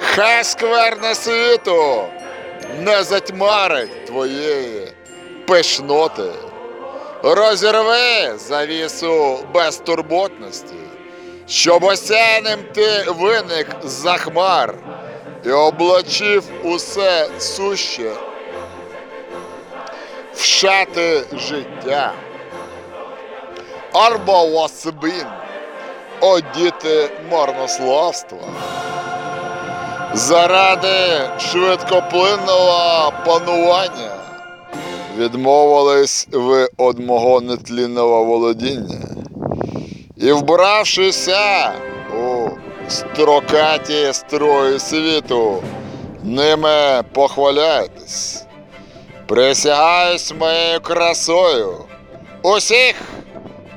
B: Хай скверне світу не затьмарить твоєї пишноти. Розірви завісу безтурботності, щоб осяяним ти виник з-за хмар і облачив усе суще в шати життя. Арба Васибін, о марнославства. Заради швидкоплинного панування відмовились ви од мого нетлінного володіння. І вбравшися у строкаті строї світу, ними похваляєтесь. Присягаюсь моєю красою. Усіх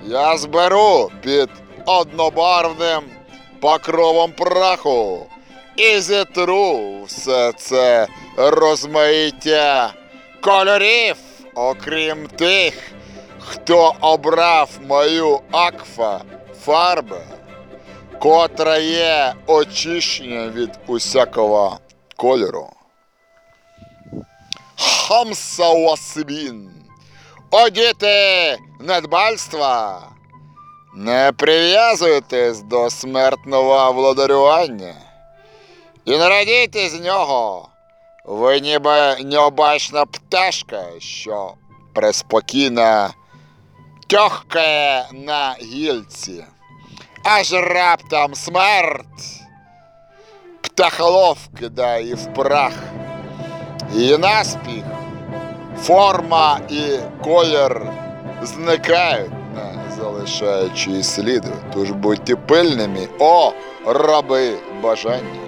B: я зберу під однобарвним покровом праху і зітру все це розмаїття кольорів, окрім тих, хто обрав мою акфа фарби, котра є очищенням від усякого кольору. Хамса Васибін, о діти недбальства, не прив'язуйтесь до смертного владарювання і не радійте з нього. Ви ніби необачна пташка, що преспокійно тьохкає на гільці, аж раптом смерть птахолов кидає в прах. І наспіх, форма і колір зникають, не залишаючи сліду. Тож будьте пильними, о, раби бажання.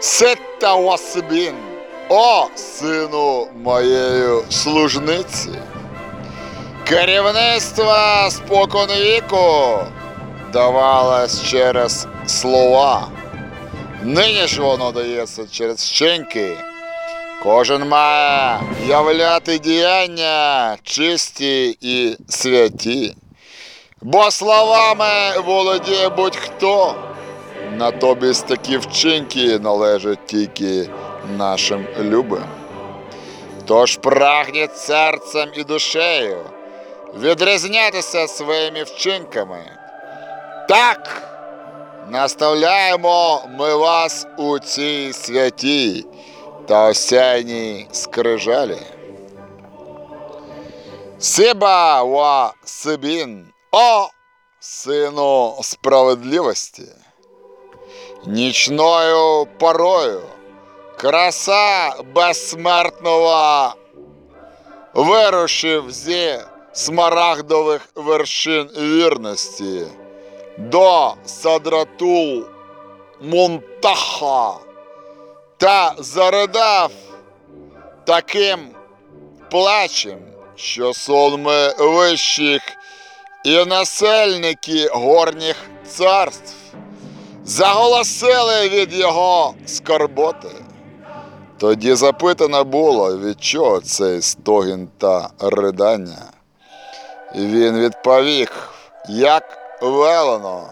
B: Сетта Васибін, о, сину моєї служниці. Керівництво споконвіку давалось через слова. Нині ж воно дається через вчинки. Кожен має являти діяння чисті і святі. Бо словами володіє будь-хто. Натомість такі вчинки належать тільки нашим любим. Тож прагніть серцем і душею відрізнятися своїми вчинками. Так, наставляємо ми вас у цій святій та осяйній скрижалі. Сиба ва Сибін, о, сину справедливості. Нічною порою. Краса безсмертного вирушив зі смарагдових вершин вірності до Садратул Мунтаха та заридав таким плачем, що сонми вищих і насельники горніх царств заголосили від його скорботи. Тоді запитано було, від чого цей стогін та ридання. І він відповів, як велено.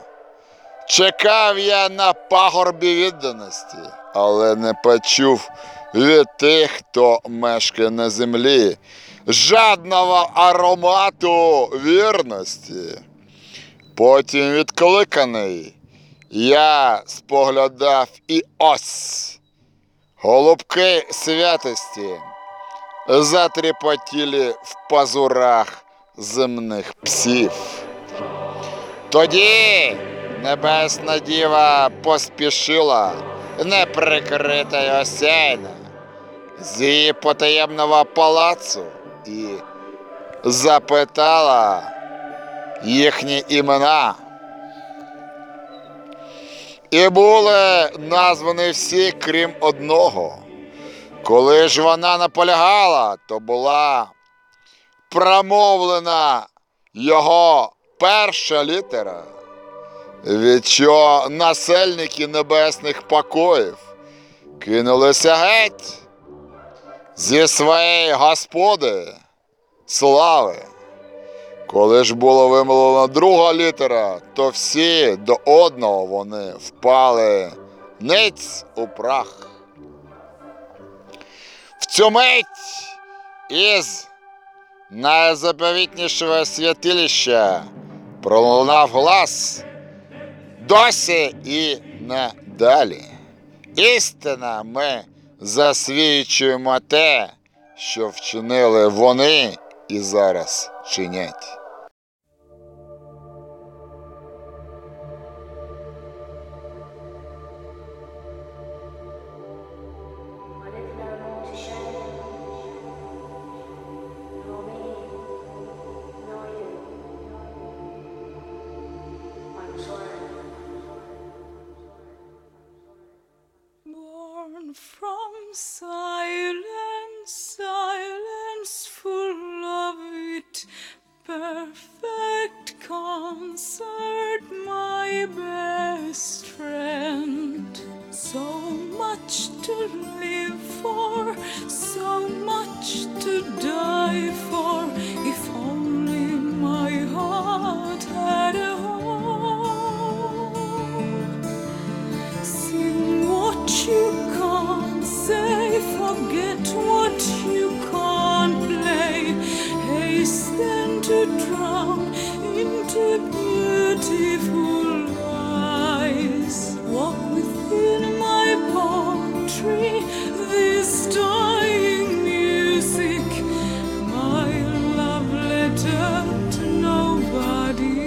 B: Чекав я на пагорбі відданості, але не почув від тих, хто мешкає на землі, жадного аромату вірності. Потім відкликаний, я споглядав і ось голубки святості затріпотіли в пазурах земних псів. Тоді небесна діва поспішила неприкрита й осяйна з її потаємного палацу і запитала їхні імена. І були названі всі, крім одного. Коли ж вона наполягала, то була промовлена його перша літера, від чого насельники небесних покоїв кинулися геть зі своєї господи слави. Коли ж було вимовлена друга літера, то всі до одного вони впали ниць у прах. В цю мить із найзаповітнішого святилища пролунав глас досі і не далі. Істина ми засвідчуємо те, що вчинили вони і зараз чинять.
E: Die for, if only my heart had a home. What you can't say, forget what you can't play. Hasten to drown into beautiful lies. Walk within my
F: this dying music, my love letter to nobody.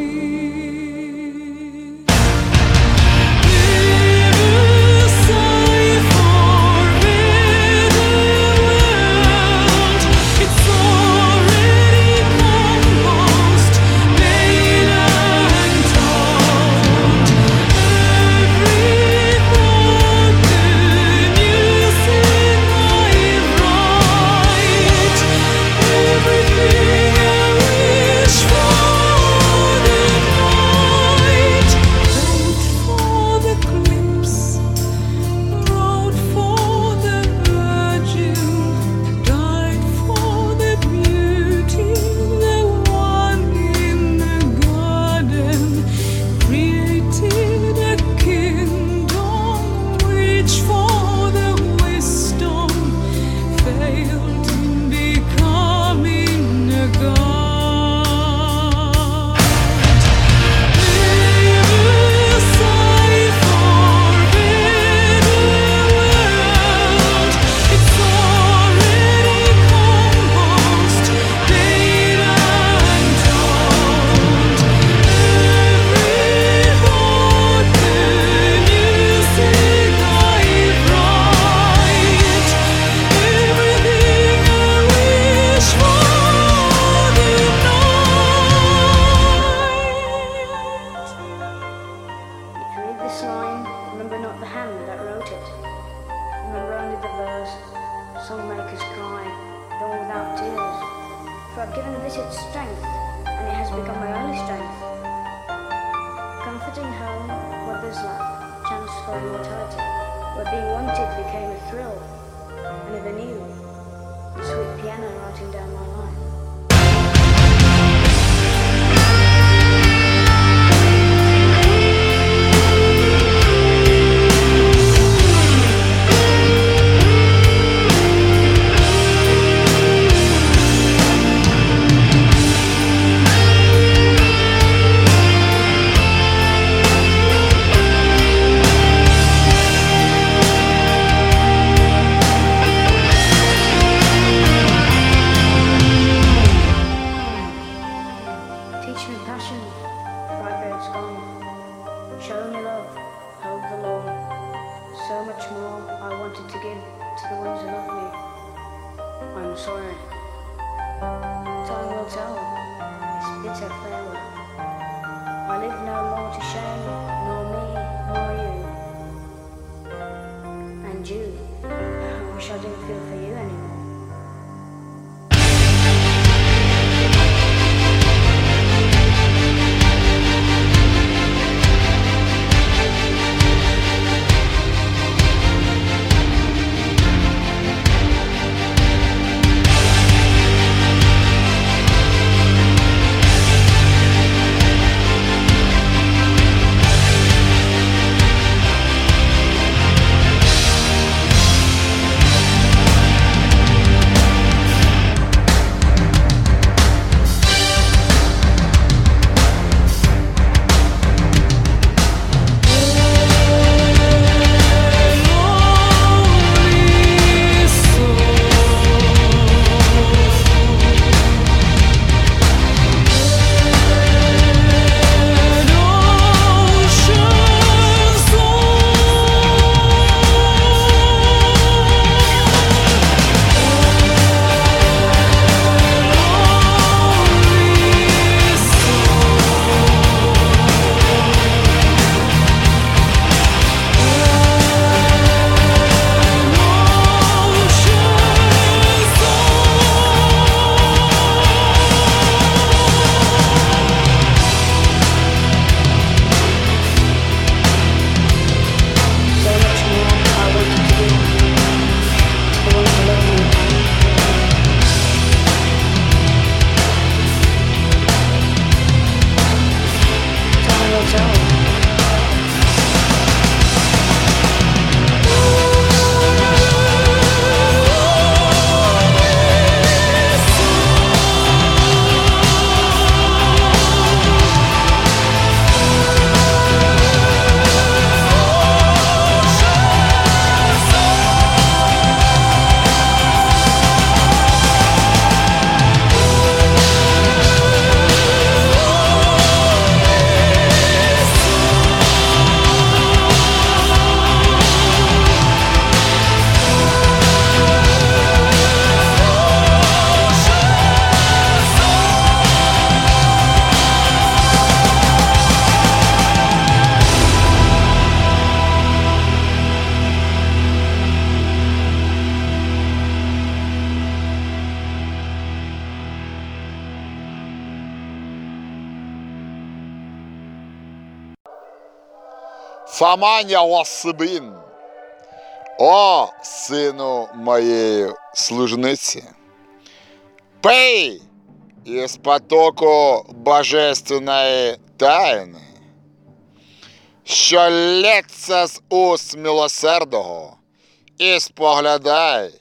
B: Фаманя Ласибін, о, сину моєї служниці, пей із потоку божественної тайни, що лється з уст милосердого, і споглядай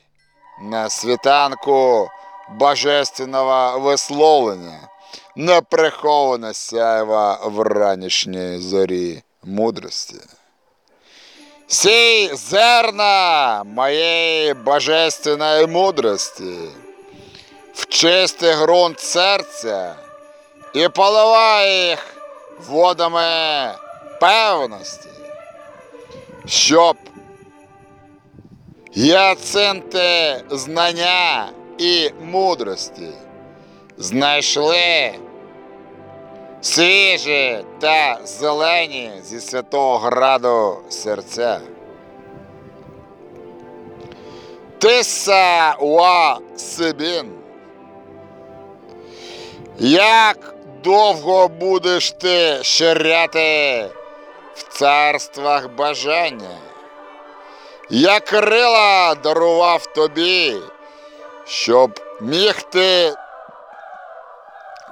B: на світанку божественного висловлення, неприховане сяйва в ранішній зорі мудрості сей зерна моєї божественної мудрості в чистий ґрунт серця і поливай їх водами певності, щоб яцинти знання і мудрості знайшли свіжі та зелені зі святого граду серця. Тиса уа Сибін. Як довго будеш ти ширяти в царствах бажання? Я крила дарував тобі, щоб міг ти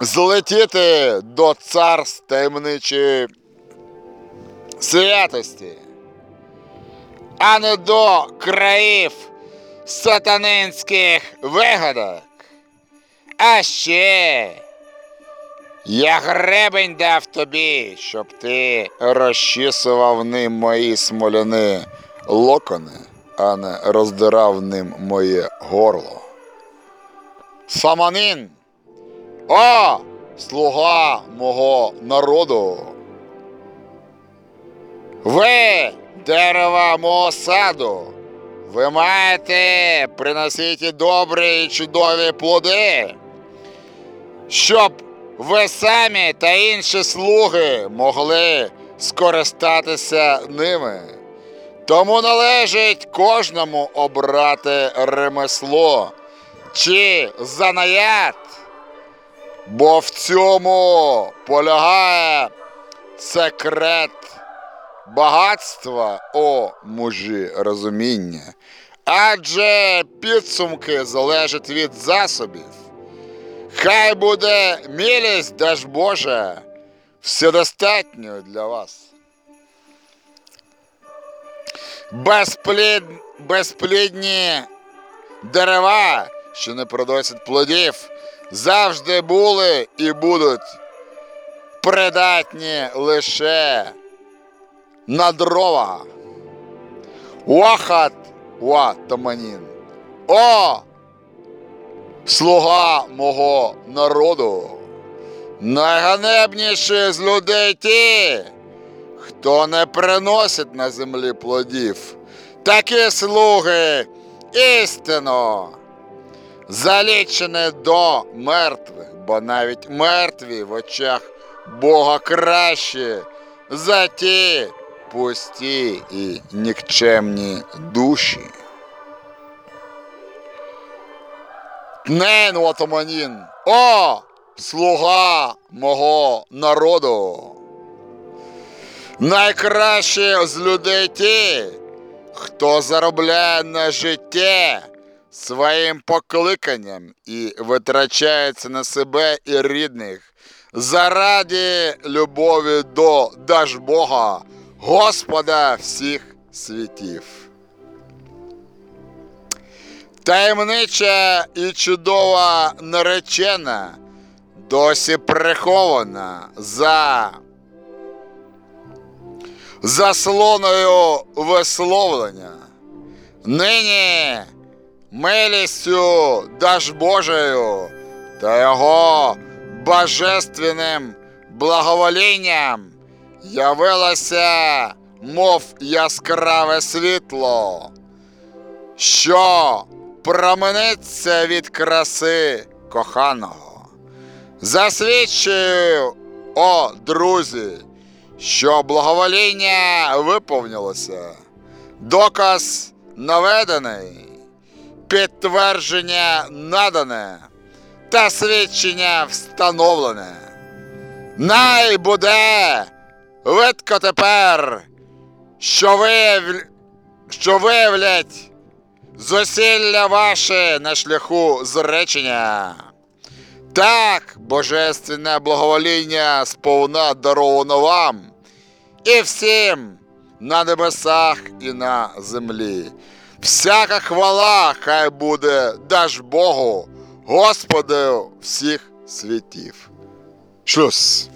B: злетіти до царств таємничої святості, а не до країв сатанинських вигадок. А ще я гребень дав тобі, щоб ти розчісував ним мої смоляни локони, а не роздирав ним моє горло. Саманин, о, слуга мого народу. Ви, дерева мого саду, ви маєте приносити добрі і чудові плоди, щоб ви самі та інші слуги могли скористатися ними. Тому належить кожному обрати ремесло чи занаят, бо в цьому полягає секрет багатства, о мужі розуміння. Адже підсумки залежать від засобів. Хай буде милість даж Божа вседостатньою для вас. Безплід... Безплідні дерева, що не приносять плодів, завжди були і будуть придатні лише на дрова. Вахат ватаманін. О! Слуга мого народу. Найганебніші з людей ті, хто не приносить на землі плодів. Такі слуги істинно залічені до мертвих, бо навіть мертві в очах Бога кращі за ті пусті і нікчемні душі. Тнен отоманін, о, слуга мого народу. Найкраще з людей ті, хто заробляє на життя своїм покликанням і витрачається на себе і рідних заради любові до Дажбога, Господа всіх світів. Таємнича і чудова наречена досі прихована за заслоною висловлення. Нині милістю Даж Божою та його божественним благоволінням явилося, мов яскраве світло, що променеться від краси коханого. Засвідчую, о друзі, що благовоління виповнилося, доказ наведений, підтвердження надане та свідчення встановлене. Най буде видко тепер, що виявл... що виявлять зусилля ваше на шляху зречення. Так, божественне благовоління сповна даровано вам і всім на небесах і на землі. Всяка хвала хай буде даж Богу, Господу всіх світів. Шлюс.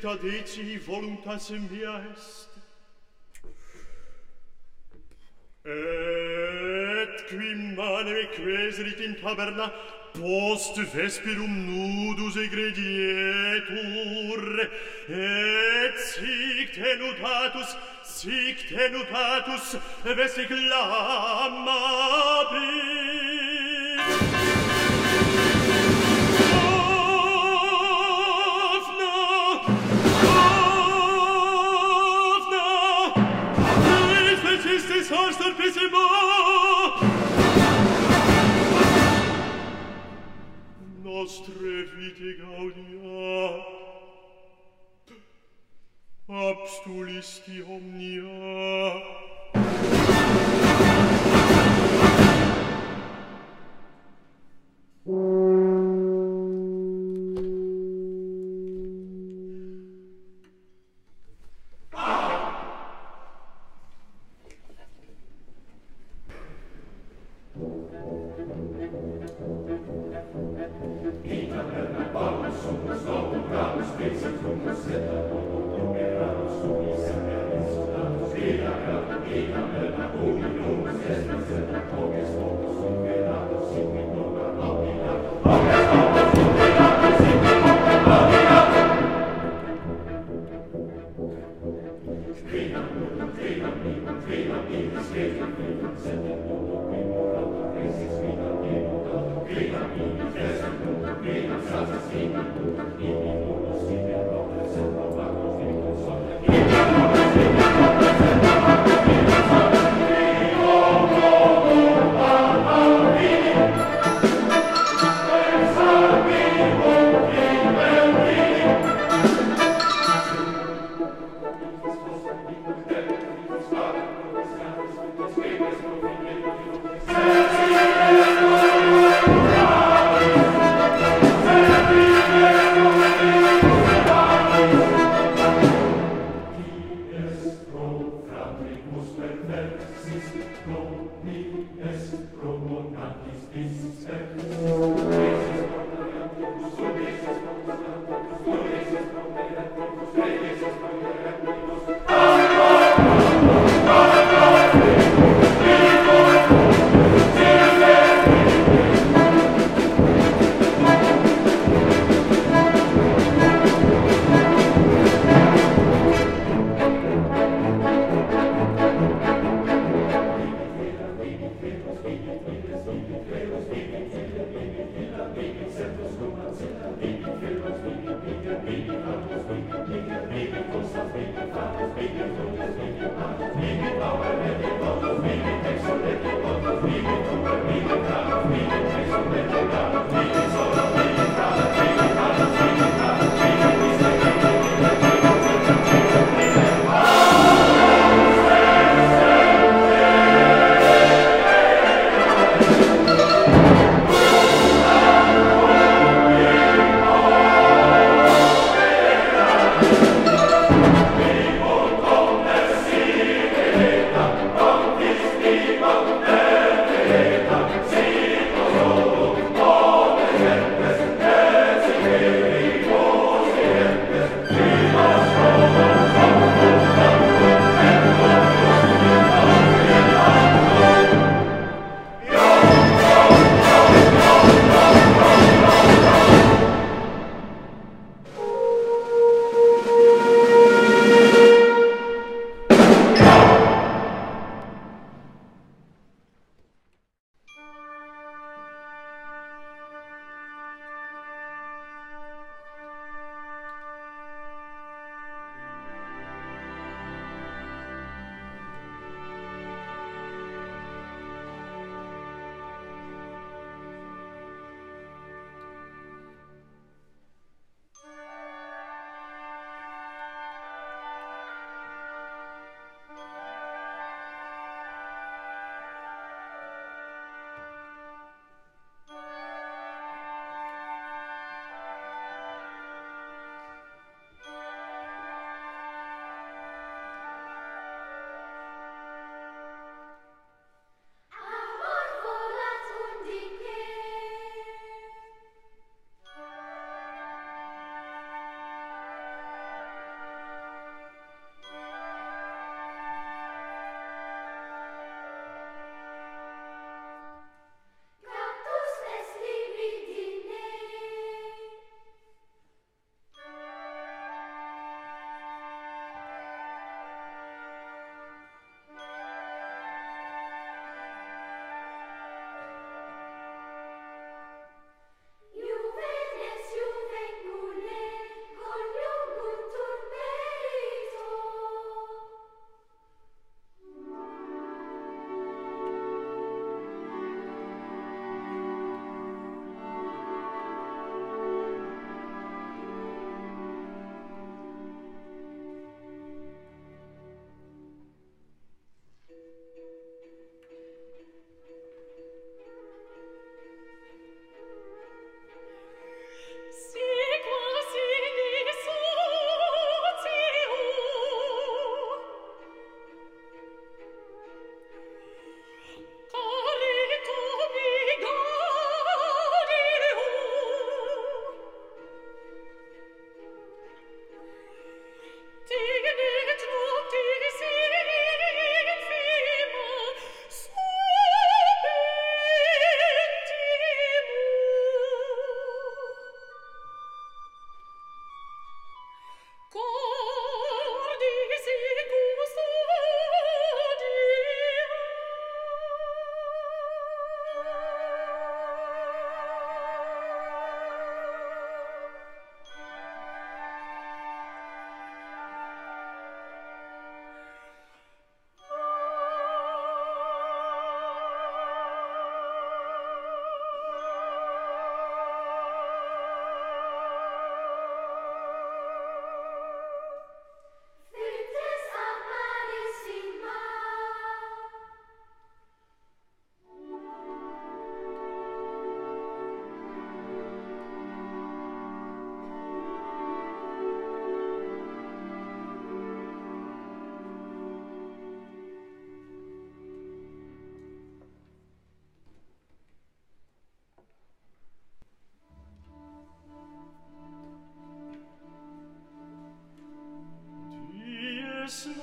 G: recepta deci voluntas mea est. Et qui manem equeserit in taberna, post vesperum nudus egredietur, et sic tenutatus, sic tenutatus, vesiclamabil, nostre vite gaudia abstulistium Santo Espírito, e Christmas.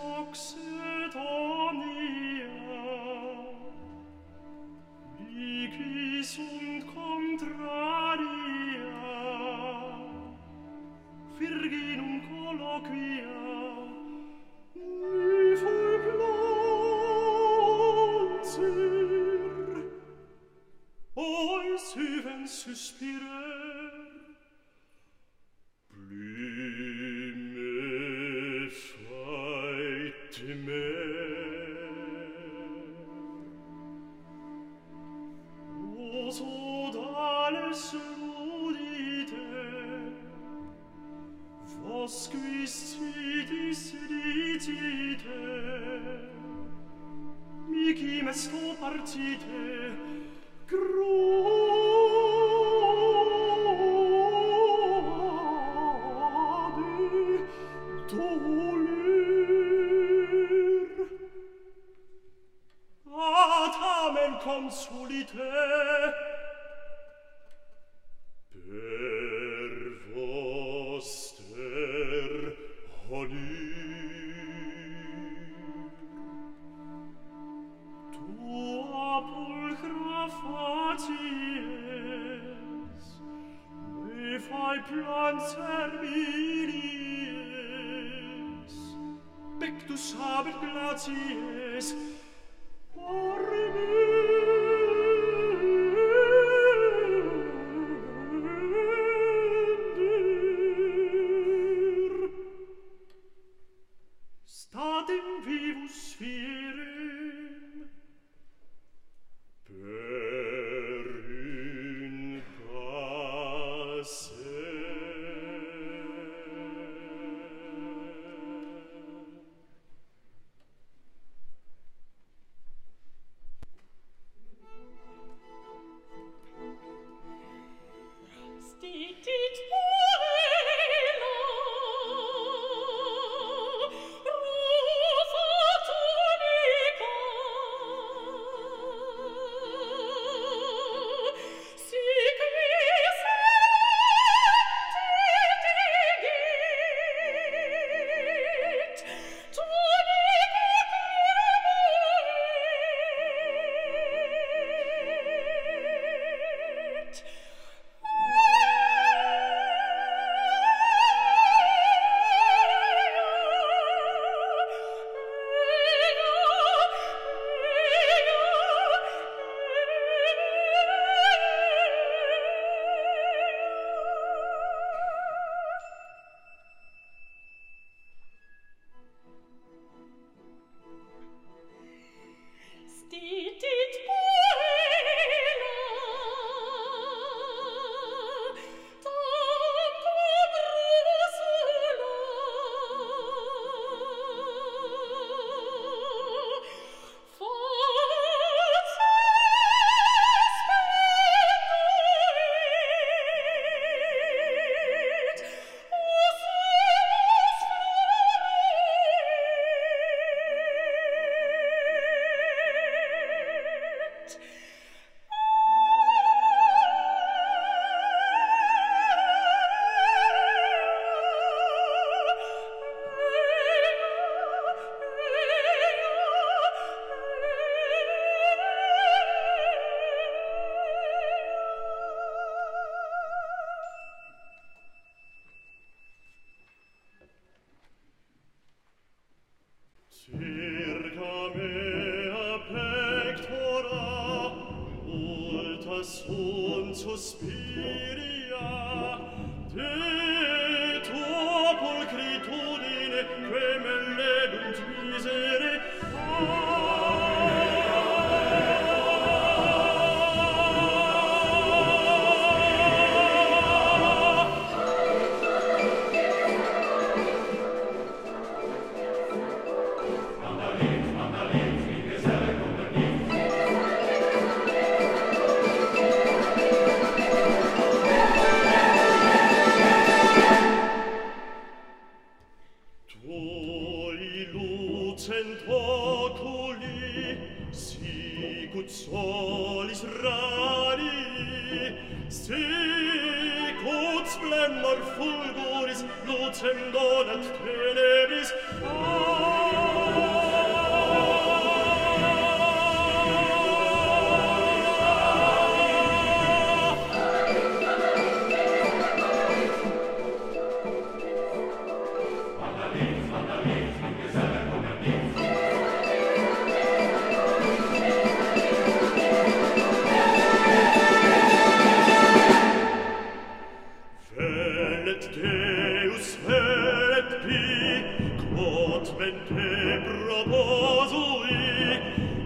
G: Velet Deus, velet Pi, quod men te proposui,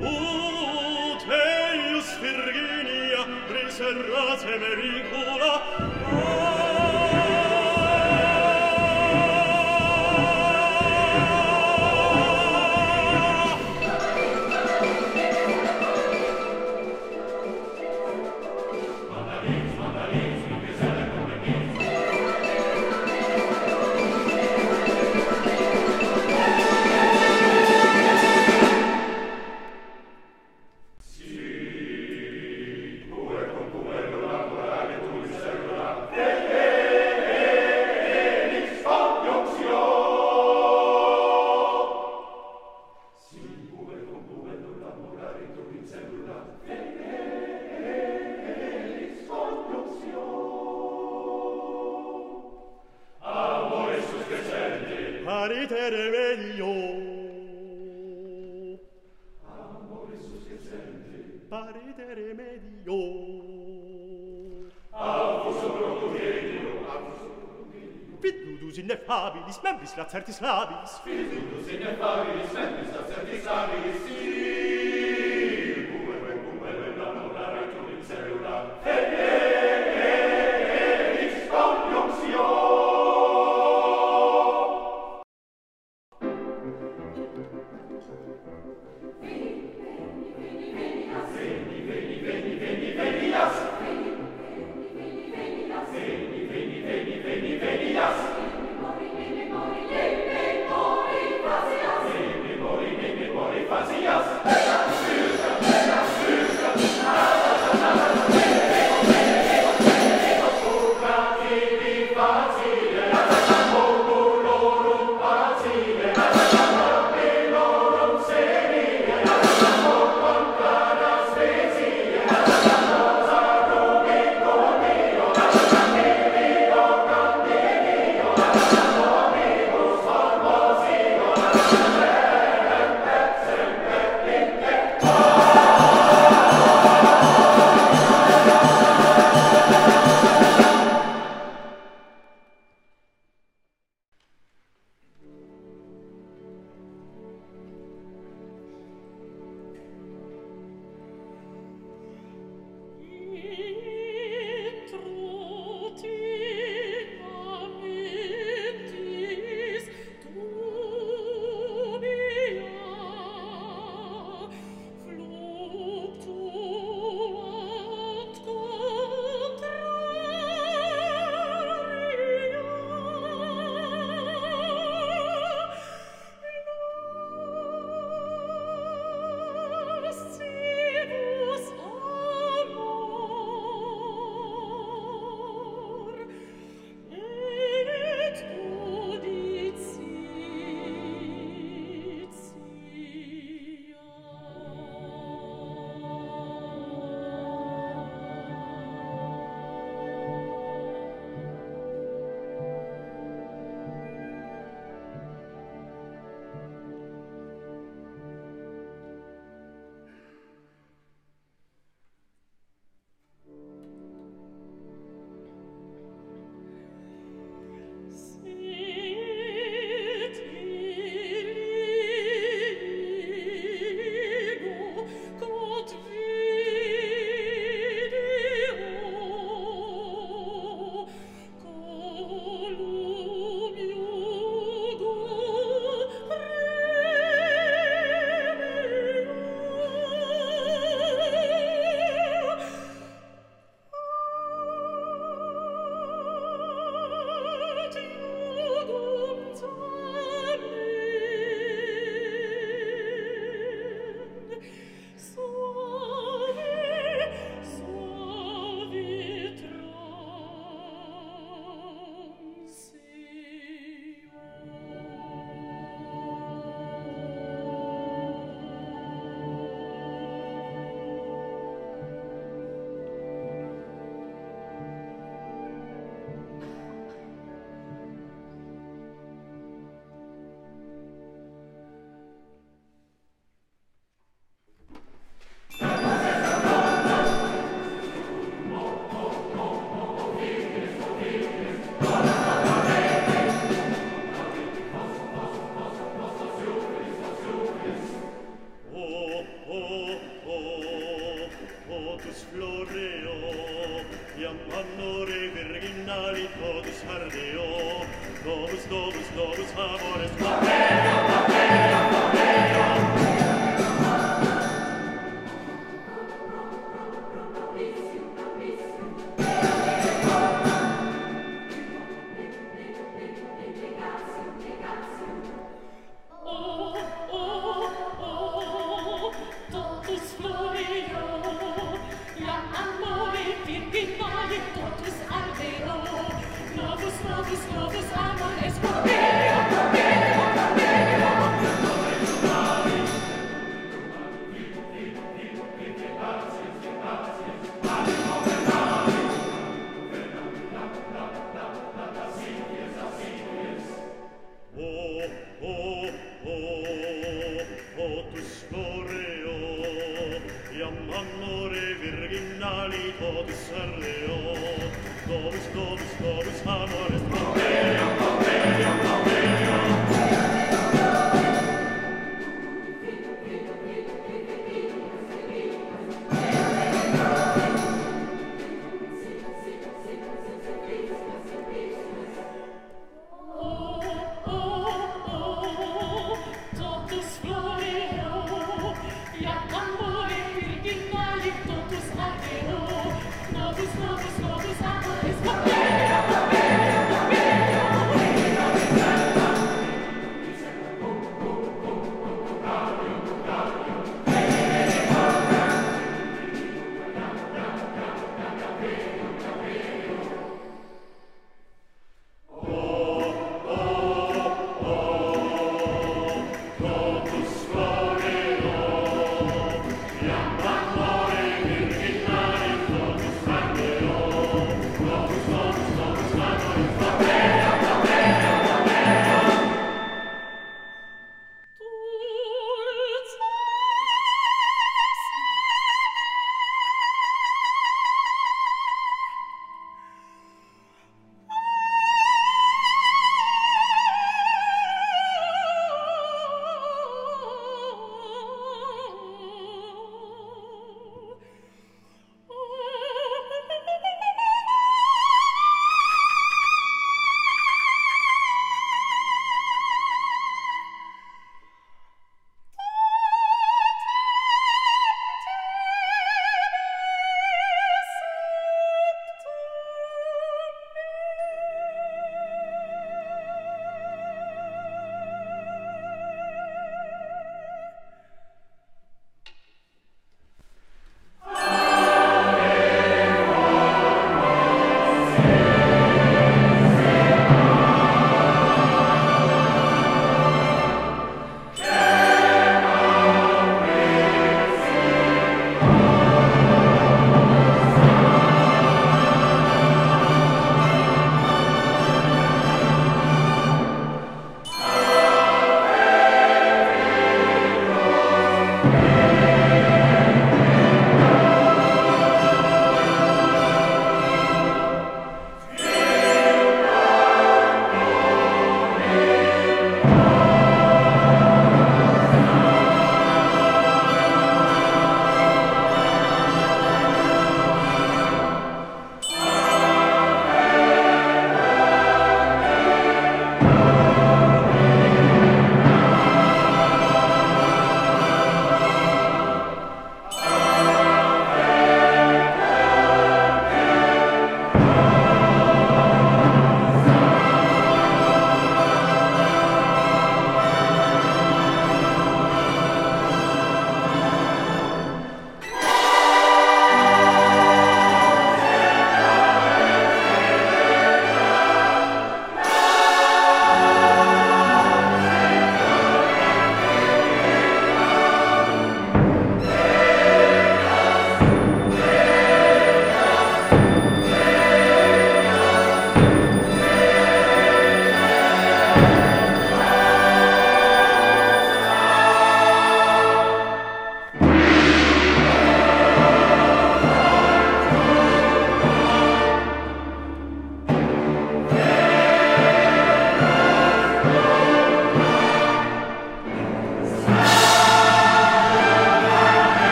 G: ut eius Virginia, miserate mericula, labis, membris lacertis labis. Fili